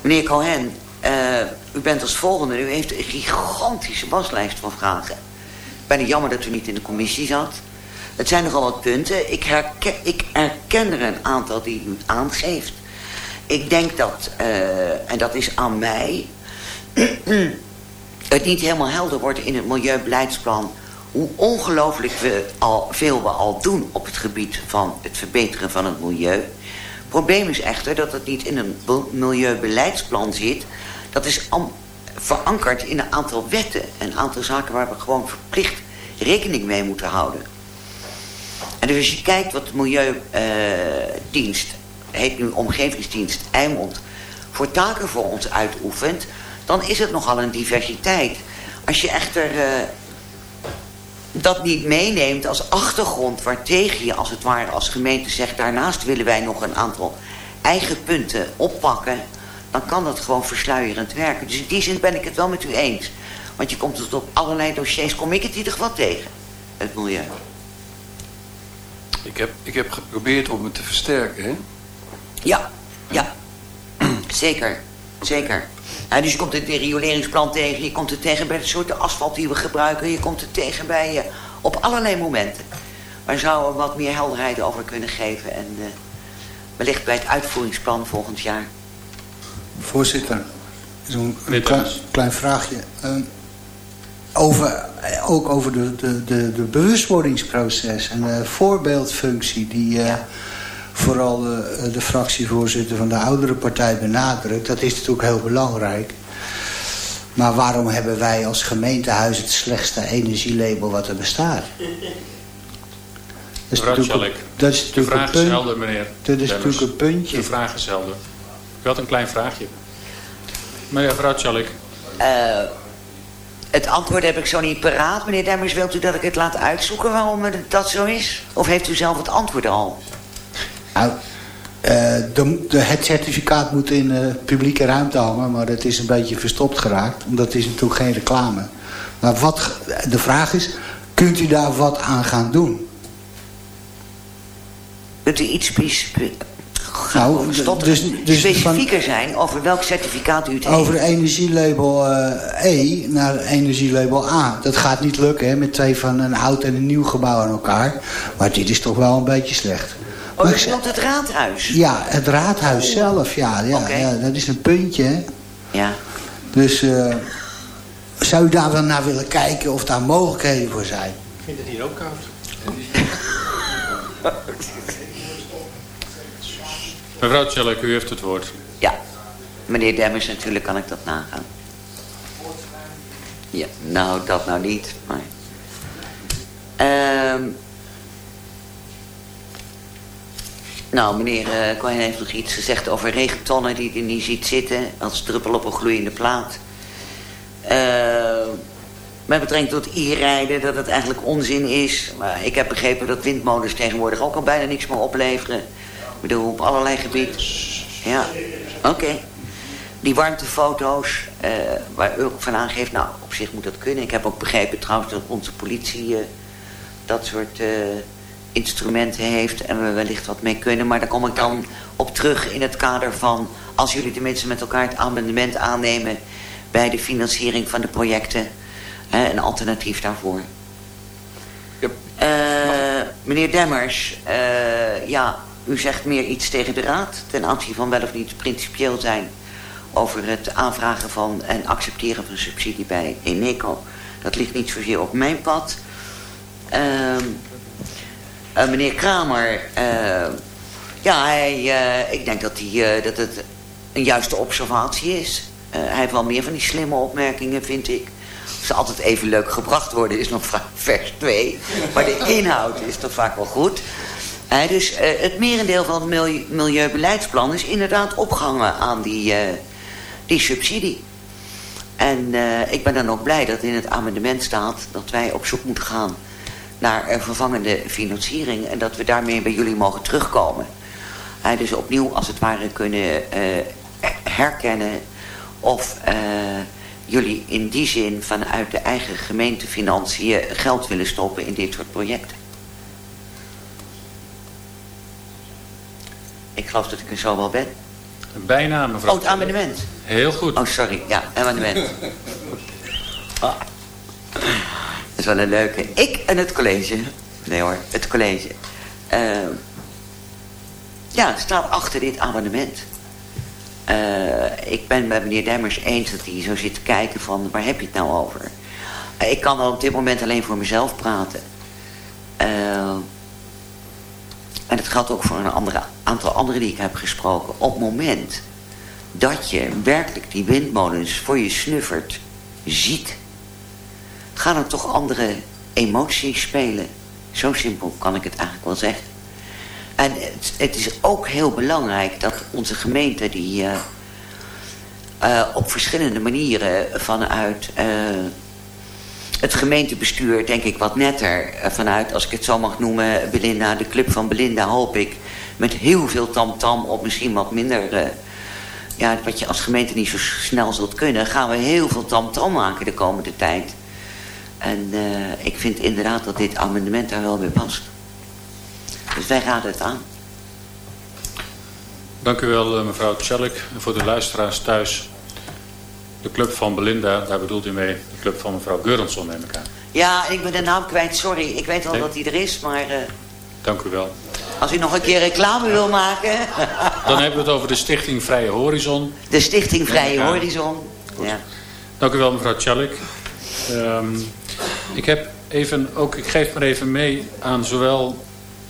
Meneer Cohen, uh, u bent als volgende. U heeft een gigantische waslijst van vragen. Bijna jammer dat u niet in de commissie zat. Het zijn nogal wat punten. Ik herken, ik er een aantal die u aangeeft. Ik denk dat, uh, en dat is aan mij... het niet helemaal helder wordt in het milieubeleidsplan... hoe ongelooflijk veel we al doen op het gebied van het verbeteren van het milieu. Het probleem is echter dat het niet in een milieubeleidsplan zit... Dat is verankerd in een aantal wetten. Een aantal zaken waar we gewoon verplicht rekening mee moeten houden. En dus als je kijkt wat de Milieudienst, uh, heet nu Omgevingsdienst Eimond, voor taken voor ons uitoefent, dan is het nogal een diversiteit. Als je echter uh, dat niet meeneemt als achtergrond waartegen je als het ware als gemeente zegt, daarnaast willen wij nog een aantal eigen punten oppakken dan kan dat gewoon versluierend werken. Dus in die zin ben ik het wel met u eens. Want je komt het op allerlei dossiers, kom ik het in ieder geval tegen. Het milieu. Ik heb, ik heb geprobeerd om het te versterken, hè? Ja, ja. Zeker, zeker. Dus je komt het in het rioleringsplan tegen, je komt het tegen bij de soorten asfalt die we gebruiken, je komt het tegen bij je op allerlei momenten. Waar zouden we wat meer helderheid over kunnen geven en uh, wellicht bij het uitvoeringsplan volgend jaar. Voorzitter, zo'n klein, klein, vraagje. Uh, over, ook over de, de, de, de bewustwordingsproces en de voorbeeldfunctie die uh, ja. vooral de, de fractievoorzitter van de oudere partij benadrukt. Dat is natuurlijk heel belangrijk. Maar waarom hebben wij als gemeentehuis het slechtste energielabel wat er bestaat? Dat is natuurlijk, dat is natuurlijk de vraag een punt, is helder, meneer. Dat is natuurlijk een puntje. De vraag is helder. Had een klein vraagje. Mevrouw Tjalik. Eh, het antwoord heb ik zo niet paraat. Meneer Demmers, wilt u dat ik het laat uitzoeken waarom dat zo is? Of heeft u zelf het antwoord al? Nou, uh, de, de, het certificaat moet in uh, publieke ruimte hangen, maar dat is een beetje verstopt geraakt. Omdat het is natuurlijk geen reclame. Maar wat, de vraag is, kunt u daar wat aan gaan doen? Kunt u iets nou, dus, dus specifieker zijn over welk certificaat u het heeft? Over energielabel uh, E naar energielabel A. Dat gaat niet lukken hè, met twee van een oud en een nieuw gebouw aan elkaar. Maar dit is toch wel een beetje slecht. Oh, je bedoelt het raadhuis? Ja, het raadhuis zelf, ja. ja, ja dat is een puntje, hè. Ja. Dus uh, zou u daar wel naar willen kijken of daar mogelijkheden voor zijn? Ik vind het hier ook koud. Mevrouw Tjellik, u heeft het woord. Ja, meneer Demmers, natuurlijk kan ik dat nagaan. Ja, nou, dat nou niet, maar... Ehm nou, meneer uh, Cohen heeft nog iets gezegd over regentonnen die hij niet ziet zitten... als druppel op een gloeiende plaat. Uh, met betrekking tot e-rijden, dat het eigenlijk onzin is. Maar ik heb begrepen dat windmolens tegenwoordig ook al bijna niks meer opleveren. Bedoel, op allerlei gebieden. Ja, oké. Die warmtefoto's, uh, waar u ook van aangeeft, nou, op zich moet dat kunnen. Ik heb ook begrepen trouwens dat onze politie uh, dat soort uh, instrumenten heeft en we wellicht wat mee kunnen. Maar daar kom ik dan op terug in het kader van, als jullie tenminste met elkaar het amendement aannemen bij de financiering van de projecten, een alternatief daarvoor. Yep. meneer Demmers, ja, u zegt meer iets tegen de raad ten aanzien van wel of niet principieel zijn over het aanvragen van en accepteren van subsidie bij Eneco. Dat ligt niet zozeer op mijn pad. Uh, uh, meneer Kramer, uh, ja, uh, ik denk dat, hij, dat het een juiste observatie is. hij heeft wel meer van die slimme opmerkingen, vind ik. Ze altijd even leuk gebracht worden, is nog vers 2. Maar de inhoud is toch vaak wel goed dus uh, het merendeel van het milieu, milieubeleidsplan is inderdaad opgehangen aan die, uh, die subsidie. En uh, ik ben dan ook blij dat in het amendement staat dat wij op zoek moeten gaan naar vervangende financiering. En dat we daarmee bij jullie mogen terugkomen. dus opnieuw als het ware kunnen herkennen of jullie in die zin vanuit de eigen gemeentefinanciën geld willen stoppen in dit soort projecten. Ik geloof dat ik er zo wel ben. Bijna, mevrouw. Oh, het amendement. Heel goed. Oh, sorry. Ja, amendement. oh. Dat is wel een leuke. Ik en het college. Nee hoor, het college. Uh, ja, staat achter dit amendement. Uh, ik ben met meneer Demmers eens dat hij zo zit te kijken van... waar heb je het nou over? Uh, ik kan op dit moment alleen voor mezelf praten. Uh, en dat geldt ook voor een andere, aantal anderen die ik heb gesproken. Op het moment dat je werkelijk die windmolens voor je snuffert ziet... gaan er toch andere emoties spelen. Zo simpel kan ik het eigenlijk wel zeggen. En het, is ook heel belangrijk dat onze gemeente die... Uh, uh, op verschillende manieren vanuit... Uh, het gemeentebestuur denk ik wat netter eh, vanuit, als ik het zo mag noemen, Belinda, de club van Belinda hoop ik, met heel veel tamtam -tam op misschien wat minder, uh, ja, wat je als gemeente niet zo snel zult kunnen, gaan we heel veel tamtam -tam maken de komende tijd. En uh, ik vind inderdaad dat dit amendement daar wel bij past. Dus wij raden het aan. Dank u wel mevrouw Tjellik. En voor de luisteraars thuis de club van Belinda, daar bedoelt u mee de club van mevrouw Geurensson neem ik aan. Ja, ik ben de naam kwijt, sorry. Ik weet wel dat hij er is, maar... Uh, Dank u wel. Als u nog een keer reclame wil maken... Dan hebben we het over de Stichting Vrije Horizon. De Stichting Vrije Horizon, ja. Dank u wel mevrouw Tjallik. Um, ik heb even, ook, ik geef maar even mee aan zowel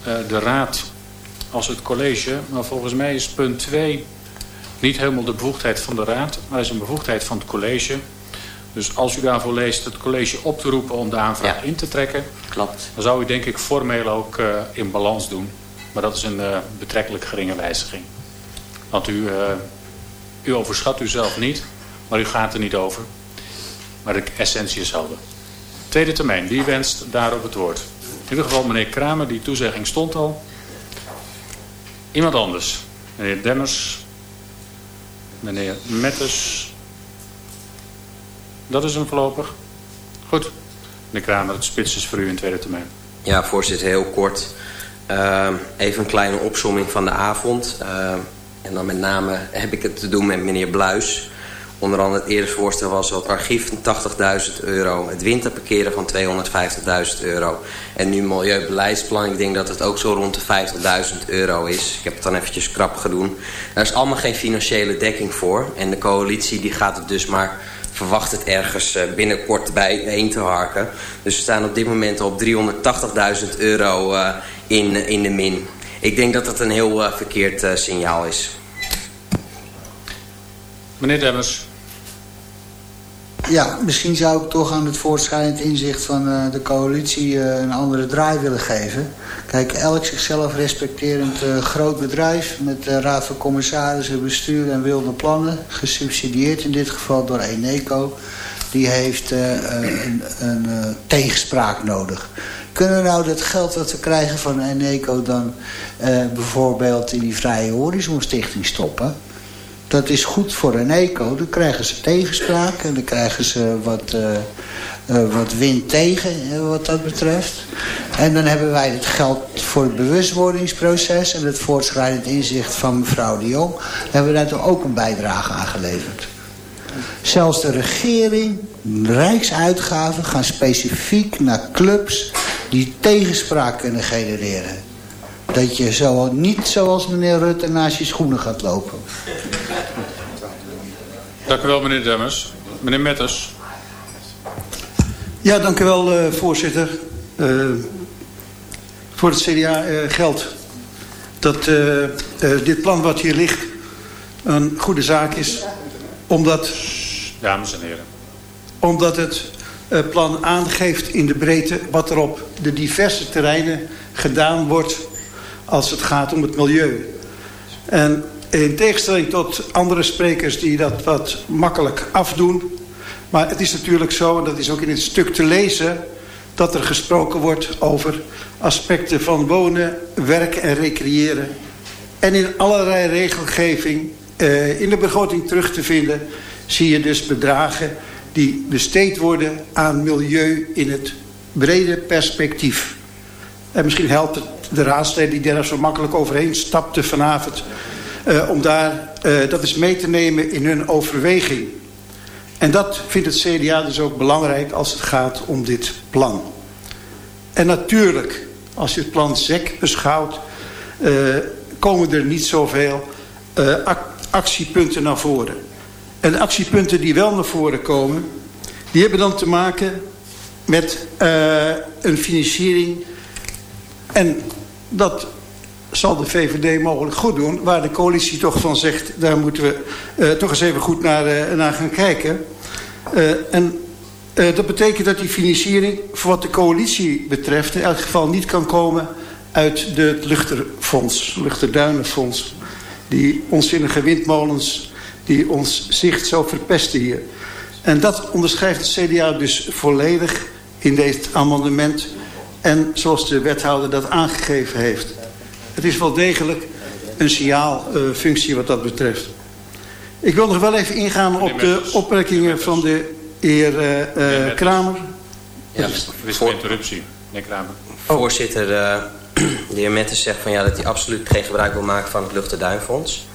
uh, de raad als het college. Maar volgens mij is punt 2 niet helemaal de bevoegdheid van de raad, maar is een bevoegdheid van het college. Dus als u daarvoor leest het college op te roepen om de aanvraag in te trekken... Klopt. dan zou u denk ik formeel ook uh, in balans doen. Maar dat is een uh, betrekkelijk geringe wijziging. Want u, uh, u overschat uzelf niet, maar u gaat er niet over. Maar de essentie is helder. Tweede termijn, wie wenst daarop het woord? In ieder geval meneer Kramer, die toezegging stond al. Iemand anders? Meneer Demmers. Meneer Metters. Dat is een voorlopig. Goed. Meneer Kramer, het spits is voor u in tweede termijn. Ja, voorzitter, heel kort. Uh, even een kleine opzomming van de avond. Uh, en dan met name heb ik het te doen met meneer Bluis. Onder andere het eerste voorstel was het archief van 80.000 euro. Het winterparkeren van 250.000 euro. En nu milieubeleidsplan, ik denk dat het ook zo rond de 50.000 euro is. Ik heb het dan eventjes krap gedaan. Er is allemaal geen financiële dekking voor. En de coalitie die gaat het dus maar verwacht het ergens eh, binnenkort bijeen te harken. Dus we staan op dit moment op 380.000 euro uh, in, in de min. Ik denk dat dat een heel uh, verkeerd signaal is. Meneer Demmers. Ja, misschien zou ik toch aan het voortschrijdend inzicht van uh, de coalitie uh, een andere draai willen geven. Kijk, elk zichzelf respecterend uh, groot bedrijf met de raad van commissarissen, bestuur en wilde plannen, gesubsidieerd in dit geval door Eneco, die heeft een, een tegenspraak nodig. Kunnen we nou dat geld wat we krijgen van Eneco dan bijvoorbeeld in die Vrije Horizon Stichting stoppen? Dat is goed voor een eco. Dan krijgen ze tegenspraak en dan krijgen ze wat, uh, wat wind tegen wat dat betreft. En dan hebben wij het geld voor het bewustwordingsproces en het voortschrijdend inzicht van mevrouw de Jong. Hebben we daar toch ook een bijdrage aan geleverd. Zelfs de regering, rijksuitgaven gaan specifiek naar clubs die tegenspraak kunnen genereren. Dat je zo, niet zoals meneer Rutte naast je schoenen gaat lopen. Dank u wel, meneer Demmers. Meneer Metters. Ja, dank u wel, uh, voorzitter. Uh, voor het CDA uh, geldt dat dit plan wat hier ligt een goede zaak is. Omdat... Dames en heren. Omdat het plan aangeeft in de breedte wat er op de diverse terreinen gedaan wordt als het gaat om het milieu. En in tegenstelling tot andere sprekers die dat wat makkelijk afdoen. Maar het is natuurlijk zo, en dat is ook in het stuk te lezen... dat er gesproken wordt over aspecten van wonen, werken en recreëren. En in allerlei regelgeving eh, in de begroting terug te vinden... zie je dus bedragen die besteed worden aan milieu in het brede perspectief. En misschien helpt het de raadsleden die daar zo makkelijk overheen stapten vanavond... Uh, om daar, uh, dat eens mee te nemen in hun overweging. En dat vindt het CDA dus ook belangrijk als het gaat om dit plan. En natuurlijk, als je het plan ZEC beschouwt... Uh, komen er niet zoveel actiepunten naar voren. En de actiepunten die wel naar voren komen... die hebben dan te maken met een financiering... en dat zal de VVD mogelijk goed doen. Waar de coalitie toch van zegt, daar moeten we uh, toch eens even goed naar, uh, naar gaan kijken. En dat betekent dat die financiering voor wat de coalitie betreft... in elk geval niet kan komen uit het Luchterfonds, Luchterduinenfonds. Die onzinnige windmolens die ons zicht zo verpesten hier. En dat onderschrijft het CDA dus volledig in dit amendement... en zoals de wethouder dat aangegeven heeft. Het is wel degelijk een signaalfunctie uh, wat dat betreft. Ik wil nog wel even ingaan op de opmerkingen van de heer uh, uh, Kramer. Ja, voor interruptie, meneer Kramer. Voorzitter, uh, de heer Metters zegt van ja, dat hij absoluut geen gebruik wil maken van het Luchterduinfonds.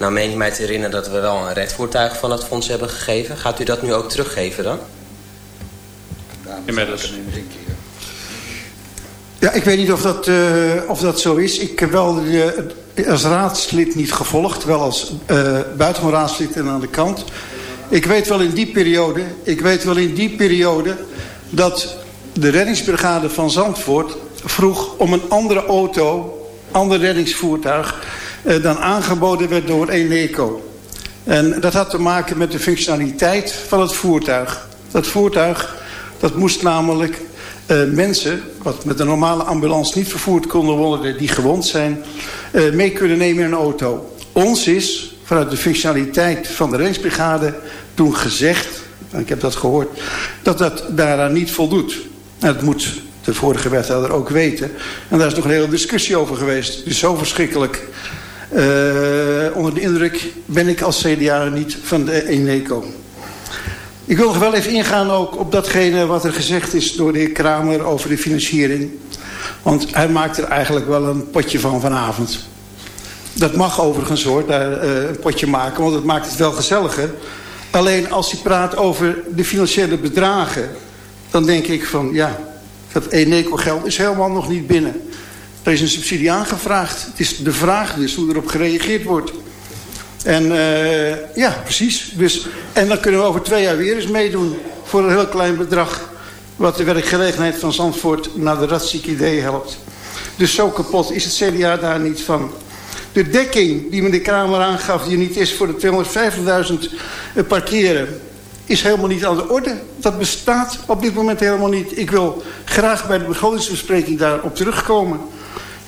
Nou meen ik mij te herinneren dat we wel een redvoertuig van dat fonds hebben gegeven. Gaat u dat nu ook teruggeven dan? Inmiddels. Ja, ik weet niet of dat, uh, of dat zo is. Ik heb wel uh, als raadslid niet gevolgd. Wel als uh, buitengewoon raadslid en aan de kant. Ik weet wel in die periode... Ik weet wel in die periode... dat de reddingsbrigade van Zandvoort vroeg om een andere auto... ander reddingsvoertuig... dan aangeboden werd door Eneco. En dat had te maken met de functionaliteit van het voertuig. Dat voertuig dat moest namelijk uh, mensen, wat met een normale ambulance niet vervoerd konden worden, die gewond zijn, uh, mee kunnen nemen in een auto. Ons is vanuit de functionaliteit van de reddingsbrigade toen gezegd ik heb dat gehoord, dat dat daaraan niet voldoet. Dat moet de vorige wethouder ook weten. En daar is nog een hele discussie over geweest. Dus zo verschrikkelijk uh, onder de indruk ben ik als CDA niet van de Eneco. Ik wil nog wel even ingaan ook op datgene wat er gezegd is door de heer Kramer over de financiering. Want hij maakt er eigenlijk wel een potje van vanavond. Dat mag overigens hoor, daar uh, een potje maken, want het maakt het wel gezelliger. Alleen als hij praat over de financiële bedragen, dan denk ik van ja, dat Eneco geld is helemaal nog niet binnen. Er is een subsidie aangevraagd. Het is de vraag dus hoe erop gereageerd wordt. En uh, ja, precies. Dus, en dan kunnen we over twee jaar weer eens meedoen voor een heel klein bedrag. Wat de werkgelegenheid van Zandvoort naar de radzieke idee helpt. Dus zo kapot is het CDA daar niet van. De dekking die meneer Kramer aangaf, die niet is voor de 250.000 parkeren, is helemaal niet aan de orde. Dat bestaat op dit moment helemaal niet. Ik wil graag bij de begrotingsbespreking daarop terugkomen.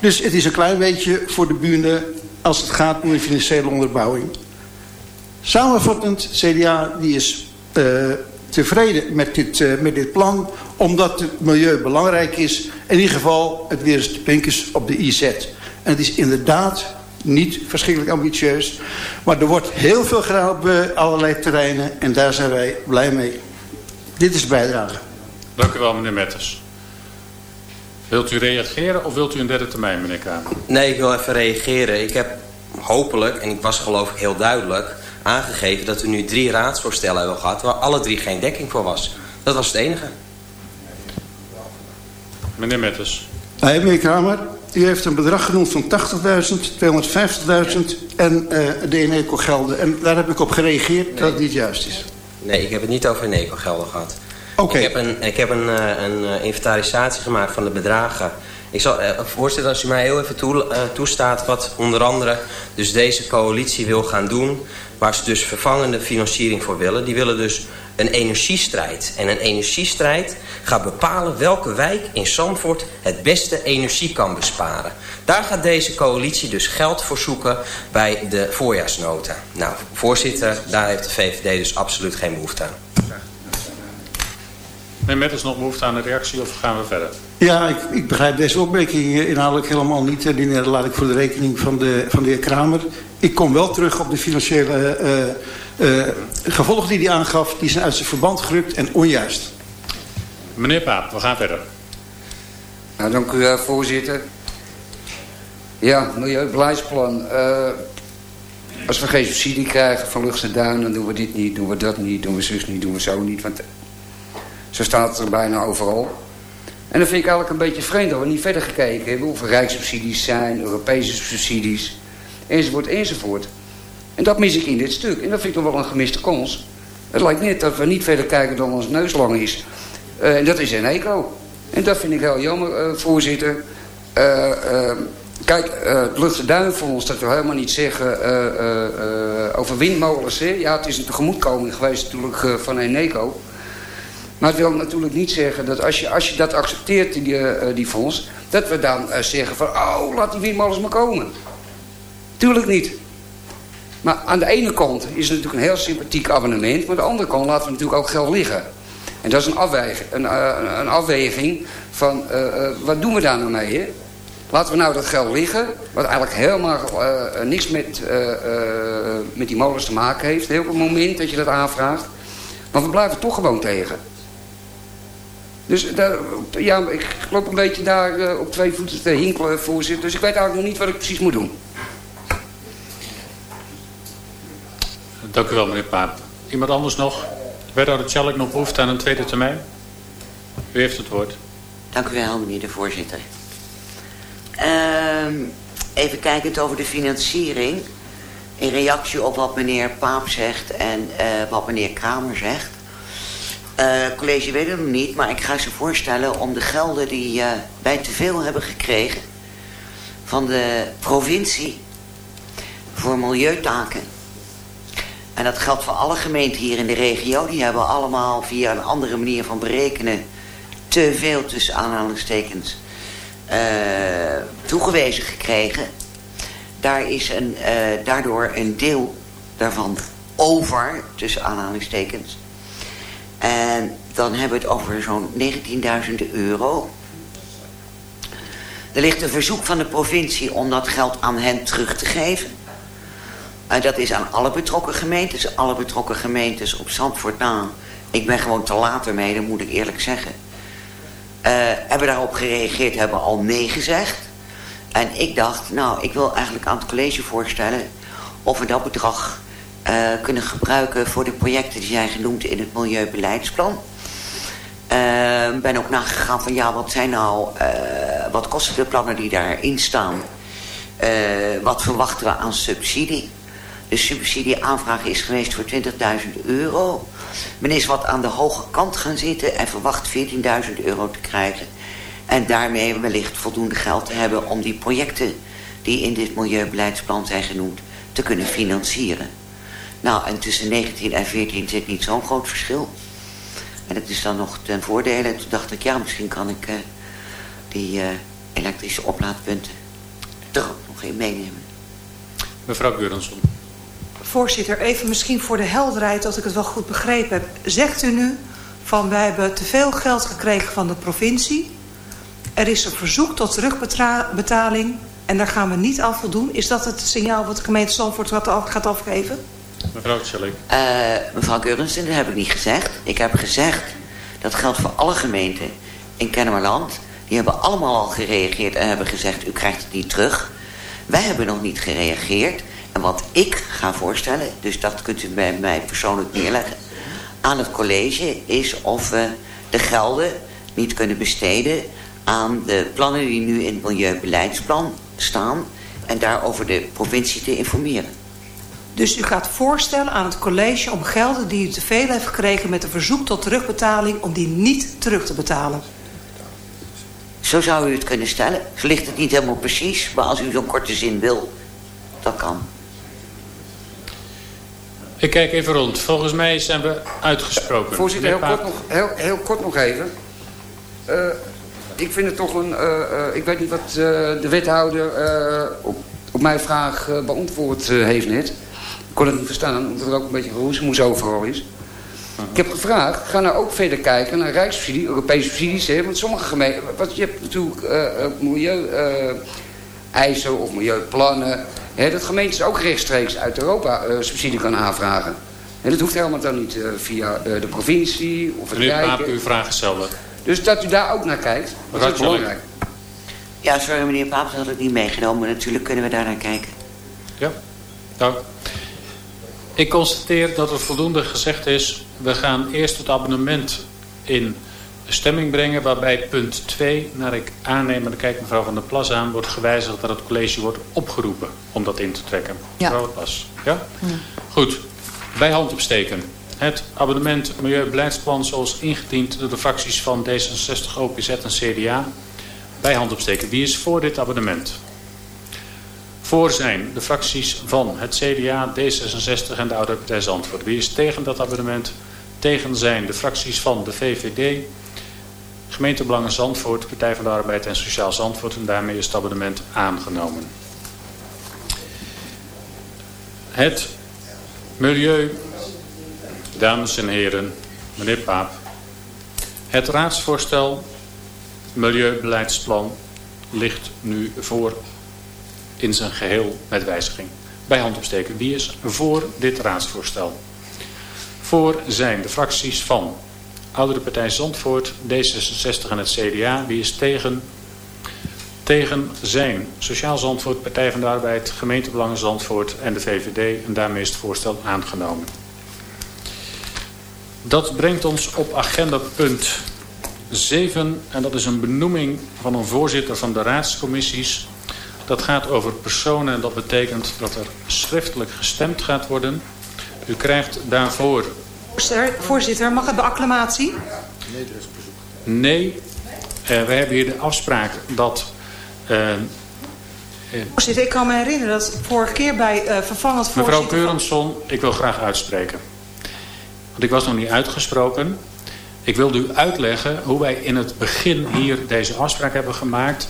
Dus het is een klein beetje voor de buren als het gaat om de financiële onderbouwing. Samenvattend, CDA die is uh, tevreden met dit, uh, met dit plan, omdat het milieu belangrijk is. In ieder geval het weer de pinkers op de IZ. En het is inderdaad niet verschrikkelijk ambitieus. Maar er wordt heel veel gedaan op uh, allerlei terreinen en daar zijn wij blij mee. Dit is de bijdrage. Dank u wel, meneer Metters. Wilt u reageren of wilt u een derde termijn, meneer Kramer? Nee, ik wil even reageren. Ik heb hopelijk, en ik was geloof ik heel duidelijk... aangegeven dat we nu drie raadsvoorstellen hebben gehad... waar alle drie geen dekking voor was. Dat was het enige. Meneer Metters. Nee, meneer Kramer, u heeft een bedrag genoemd van 80.000, 250.000 en uh, de gelden. En daar heb ik op gereageerd nee. dat het niet juist is. Nee, ik heb het niet over Eneco gelden gehad. Ik heb, een, ik heb een, een inventarisatie gemaakt van de bedragen. Ik zal, uh, voorzitter, als u mij heel even toe, toestaat... wat onder andere dus deze coalitie wil gaan doen... waar ze dus vervangende financiering voor willen. Die willen dus een energiestrijd. En een energiestrijd gaat bepalen welke wijk in Zandvoort... het beste energie kan besparen. Daar gaat deze coalitie dus geld voor zoeken bij de voorjaarsnota. Nou, voorzitter, daar heeft de VVD dus absoluut geen behoefte aan. Meneer Metters, nog behoefte aan een reactie of gaan we verder? Ja, ik, ik begrijp deze opmerking inhoudelijk helemaal niet. Die laat ik voor de rekening van de, van de heer Kramer. Ik kom wel terug op de financiële uh, uh, gevolgen die hij aangaf. Die zijn uit zijn verband gerukt en onjuist. Meneer Paap, we gaan verder. Nou, dank u wel, voorzitter. Ja, milieubeleidsplan. Uh, als we geen subsidie krijgen van Luchtse Duin... dan doen we dit niet, doen we dat niet, doen we zus niet, doen we zo niet. Want zo staat het er bijna overal. En dan vind ik eigenlijk een beetje vreemd dat we niet verder gekeken hebben... of er rijkssubsidies zijn, Europese subsidies, enzovoort, enzovoort. En dat mis ik in dit stuk. En dat vind ik toch wel een gemiste kans. Het lijkt net dat we niet verder kijken dan ons neus lang is. Uh, en dat is een eco. En dat vind ik heel jammer, uh, voorzitter. Uh, kijk, het Luchtse Duinfonds, dat wil helemaal niet zeggen over windmolens. Ja, het is een tegemoetkoming geweest natuurlijk van Eneco. Maar het wil natuurlijk niet zeggen dat als je, als je dat accepteert, die, uh, die fonds... dat we dan uh, zeggen van, oh, laat die windmolens maar komen. Tuurlijk niet. Maar aan de ene kant is het natuurlijk een heel sympathiek abonnement... maar aan de andere kant laten we natuurlijk ook geld liggen. En dat is een afweging, een, een afweging van, wat doen we daar nou mee, hè? Laten we nou dat geld liggen, wat eigenlijk helemaal niks met, met die molens te maken heeft... op het moment dat je dat aanvraagt. Maar we blijven toch gewoon tegen. Dus daar, ja, ik loop een beetje daar uh, op twee voeten te hinkelen, voorzitter. Dus ik weet eigenlijk nog niet wat ik precies moet doen. Dank u wel, meneer Paap. Iemand anders nog? Wethouder Tjallik nog behoefte aan een tweede termijn? U heeft het woord. Dank u wel, meneer de voorzitter. Uh, even kijkend over de financiering. In reactie op wat meneer Paap zegt en uh, wat meneer Kramer zegt. Uh, college weet het nog niet, maar ik ga ze voorstellen om de gelden die uh, wij te veel hebben gekregen van de provincie voor milieutaken. En dat geldt voor alle gemeenten hier in de regio. Die hebben allemaal via een andere manier van berekenen te veel tussen aanhalingstekens uh, toegewezen gekregen. Daar is een, daardoor een deel daarvan over tussen aanhalingstekens En dan hebben we het over zo'n 19.000 euro. Er ligt een verzoek van de provincie om dat geld aan hen terug te geven. Uh, dat is aan alle betrokken gemeentes. Alle betrokken gemeentes op Zandvoort na. Ik ben gewoon te laat ermee, dat moet ik eerlijk zeggen. Uh, hebben daarop gereageerd, hebben al nee gezegd. En ik dacht, nou, ik wil eigenlijk aan het college voorstellen... of we dat bedrag uh, kunnen gebruiken voor de projecten die zijn genoemd in het Milieubeleidsplan. Ik uh, ben ook nagegaan van, ja, wat zijn nou, uh, wat kosten de plannen die daarin staan? wat verwachten we aan subsidie? De subsidieaanvraag is geweest voor 20.000 euro. Men is wat aan de hoge kant gaan zitten en verwacht 14.000 euro te krijgen. En daarmee wellicht voldoende geld te hebben om die projecten die in dit milieubeleidsplan zijn genoemd te kunnen financieren. Nou, en tussen 19 en 14 zit niet zo'n groot verschil. En het is dan nog ten voordele. En toen dacht ik, ja, misschien kan ik uh, die uh, elektrische oplaadpunten er ook nog in meenemen. Mevrouw Geurenson. Voorzitter, even misschien voor de helderheid dat ik het wel goed begrepen heb. Zegt u nu van wij hebben te veel geld gekregen van de provincie. Er is een verzoek tot terugbetaling en daar gaan we niet aan voldoen. Is dat het signaal wat de gemeente Zandvoort gaat afgeven? Mevrouw Tjellik. Uh, mevrouw Geurensen, dat heb ik niet gezegd. Ik heb gezegd, dat geldt voor alle gemeenten in Kennemerland. Die hebben allemaal al gereageerd en hebben gezegd, u krijgt het niet terug. Wij hebben nog niet gereageerd. En wat ik ga voorstellen, dus dat kunt u bij mij persoonlijk neerleggen... aan het college is of we de gelden niet kunnen besteden... aan de plannen die nu in het milieubeleidsplan staan... en daarover de provincie te informeren. Dus u gaat voorstellen aan het college om gelden die u te veel heeft gekregen... met een verzoek tot terugbetaling om die niet terug te betalen? Zo zou u het kunnen stellen. Zo ligt het niet helemaal precies, maar als u zo'n korte zin wil, dat kan. Ik kijk even rond. Volgens mij zijn we uitgesproken. Voorzitter, heel kort, nog, heel, heel kort nog even. Uh, ik vind het toch een... Uh, uh, ik weet niet wat de wethouder op, op mijn vraag beantwoord heeft net. Ik kon het niet verstaan, omdat er ook een beetje geroezemoes overal is. Ik heb gevraagd, ga nou ook verder kijken naar rijkssubsidie, Europese subsidies. Hè, want sommige gemeenten, wat, je hebt natuurlijk milieu-eisen of milieuplannen. Hè, dat gemeentes ook rechtstreeks uit Europa uh, subsidie kan aanvragen. En dat hoeft helemaal dan niet uh, via uh, de provincie of het Meneer Rijk. Paap, uw vraag is zelf. Dus dat u daar ook naar kijkt, dat is belangrijk. Ja, sorry meneer Paap, dat had ik niet meegenomen. Natuurlijk kunnen we daar naar kijken. Ja, dank. Ik constateer dat er voldoende gezegd is. We gaan eerst het abonnement in stemming brengen... waarbij punt 2, naar ik aanneem, en dan kijkt mevrouw Van der Plas aan... wordt gewijzigd dat het college wordt opgeroepen om dat in te trekken. Ja. Mevrouw Plas. Ja? ja? Goed. Bij hand opsteken. Het abonnement Milieubeleidsplan zoals ingediend door de fracties van D66, OPZ en CDA. Bij hand opsteken. Wie is voor dit abonnement? Voor zijn de fracties van het CDA, D66 en de Oude Partij Zandvoort. Wie is tegen dat abonnement? Tegen zijn de fracties van de VVD, Gemeentebelangen Zandvoort, Partij van de Arbeid en Sociaal Zandvoort. En daarmee is het abonnement aangenomen. Het milieu, dames en heren, meneer Paap. Het raadsvoorstel Milieubeleidsplan ligt nu voor in zijn geheel met wijziging. Bij hand opsteken. Wie is voor dit raadsvoorstel? Voor zijn de fracties van Oudere Partij Zandvoort, D66 en het CDA. Wie is tegen? Tegen zijn Sociaal Zandvoort, Partij van de Arbeid, Gemeentebelangen Zandvoort en de VVD. En daarmee is het voorstel aangenomen. Dat brengt ons op agenda punt 7. En dat is een benoeming van een voorzitter van de raadscommissies. Dat gaat over personen en dat betekent dat er schriftelijk gestemd gaat worden. U krijgt daarvoor Voorzitter, mag het bij acclamatie? Nee, er is een bezoek. Nee, we hebben hier de afspraak dat... Uh, uh, Voorzitter, ik kan me herinneren dat vorige keer bij uh, vervangend voorzitter... Mevrouw Keurensson, ik wil graag uitspreken. Want ik was nog niet uitgesproken. Ik wilde u uitleggen hoe wij in het begin hier deze afspraak hebben gemaakt.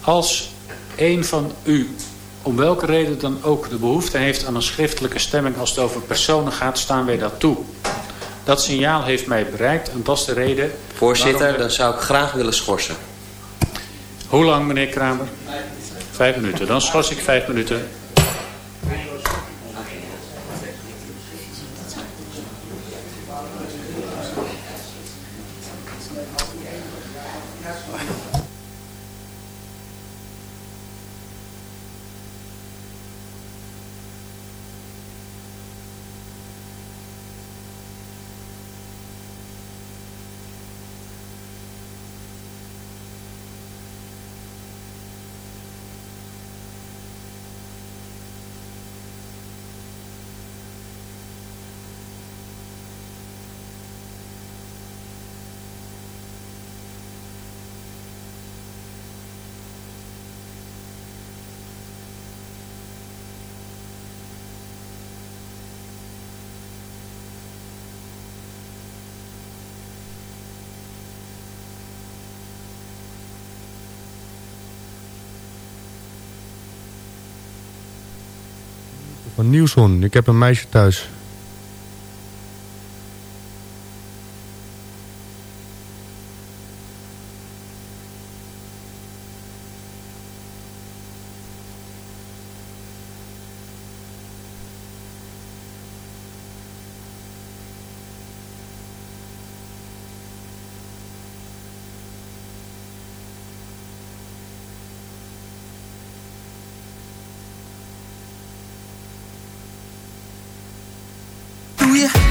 Als een van u om welke reden dan ook de behoefte heeft aan een schriftelijke stemming als het over personen gaat, staan wij dat toe. Dat signaal heeft mij bereikt en dat is de reden... Voorzitter, dan zou ik graag willen schorsen. Hoe lang, meneer Kramer? Vijf minuten. Dan schors ik vijf minuten. Nieuwson, ik heb een meisje thuis.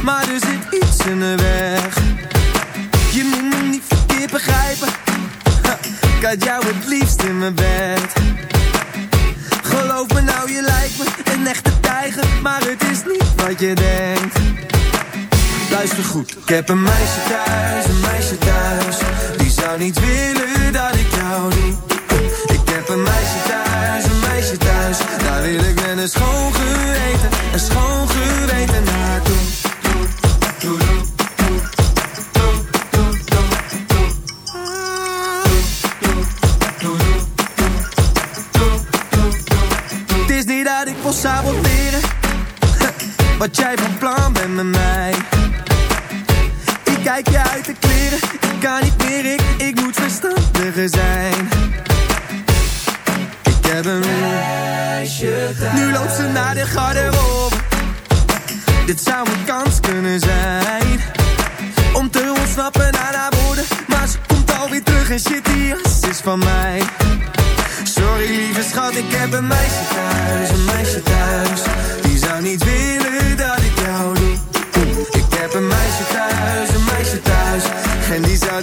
Maar er zit iets in de weg. Je moet me niet verkeerd begrijpen. Ik had jou het liefst in mijn bed. Geloof me nou, je lijkt me een echte tijger, maar het is niet wat je denkt. Luister goed, ik heb een meisje thuis, een meisje thuis. Die zou niet willen dat ik jou doe. Ik heb een meisje thuis, een meisje thuis. Daar wil ik met een geweten, een Wat jij van plan bent met mij. Ik kijk je uit de kleren Ik kan niet meer, ik, ik moet verstandiger zijn. Ik heb een meisje Nu loopt ze naar de garderobe. Dit zou een kans kunnen zijn. Om te ontsnappen aan haar woorden. Maar ze komt alweer terug en shit die jas is van mij. Sorry lieve schat, ik heb een meisje thuis, een meisje thuis. Die zou niet willen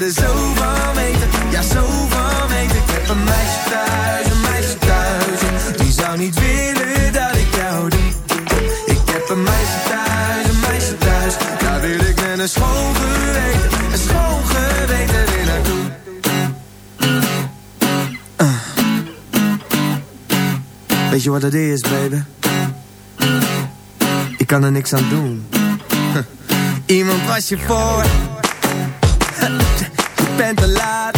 er zo van weten, ja zo van weten. Ik heb een meisje thuis, een meisje thuis. Die zou niet willen dat ik jou doe. Ik heb een meisje thuis, een meisje thuis. Daar wil ik met een schoon geweten, een schoon geweten weer naartoe. Weet je wat het is, baby? Ik kan er niks aan doen. Iemand was je voor. Je bent te laat.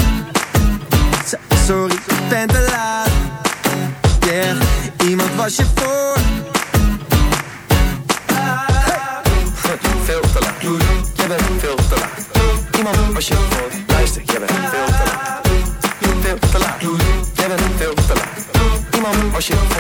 Sorry, je bent te laat. Iemand was je voor. Veel te laat. Jij bent veel te laat. Iemand was je voor. Luister, jij bent veel te laat. Veel te laat. Jij bent veel te laat. Iemand was je voor.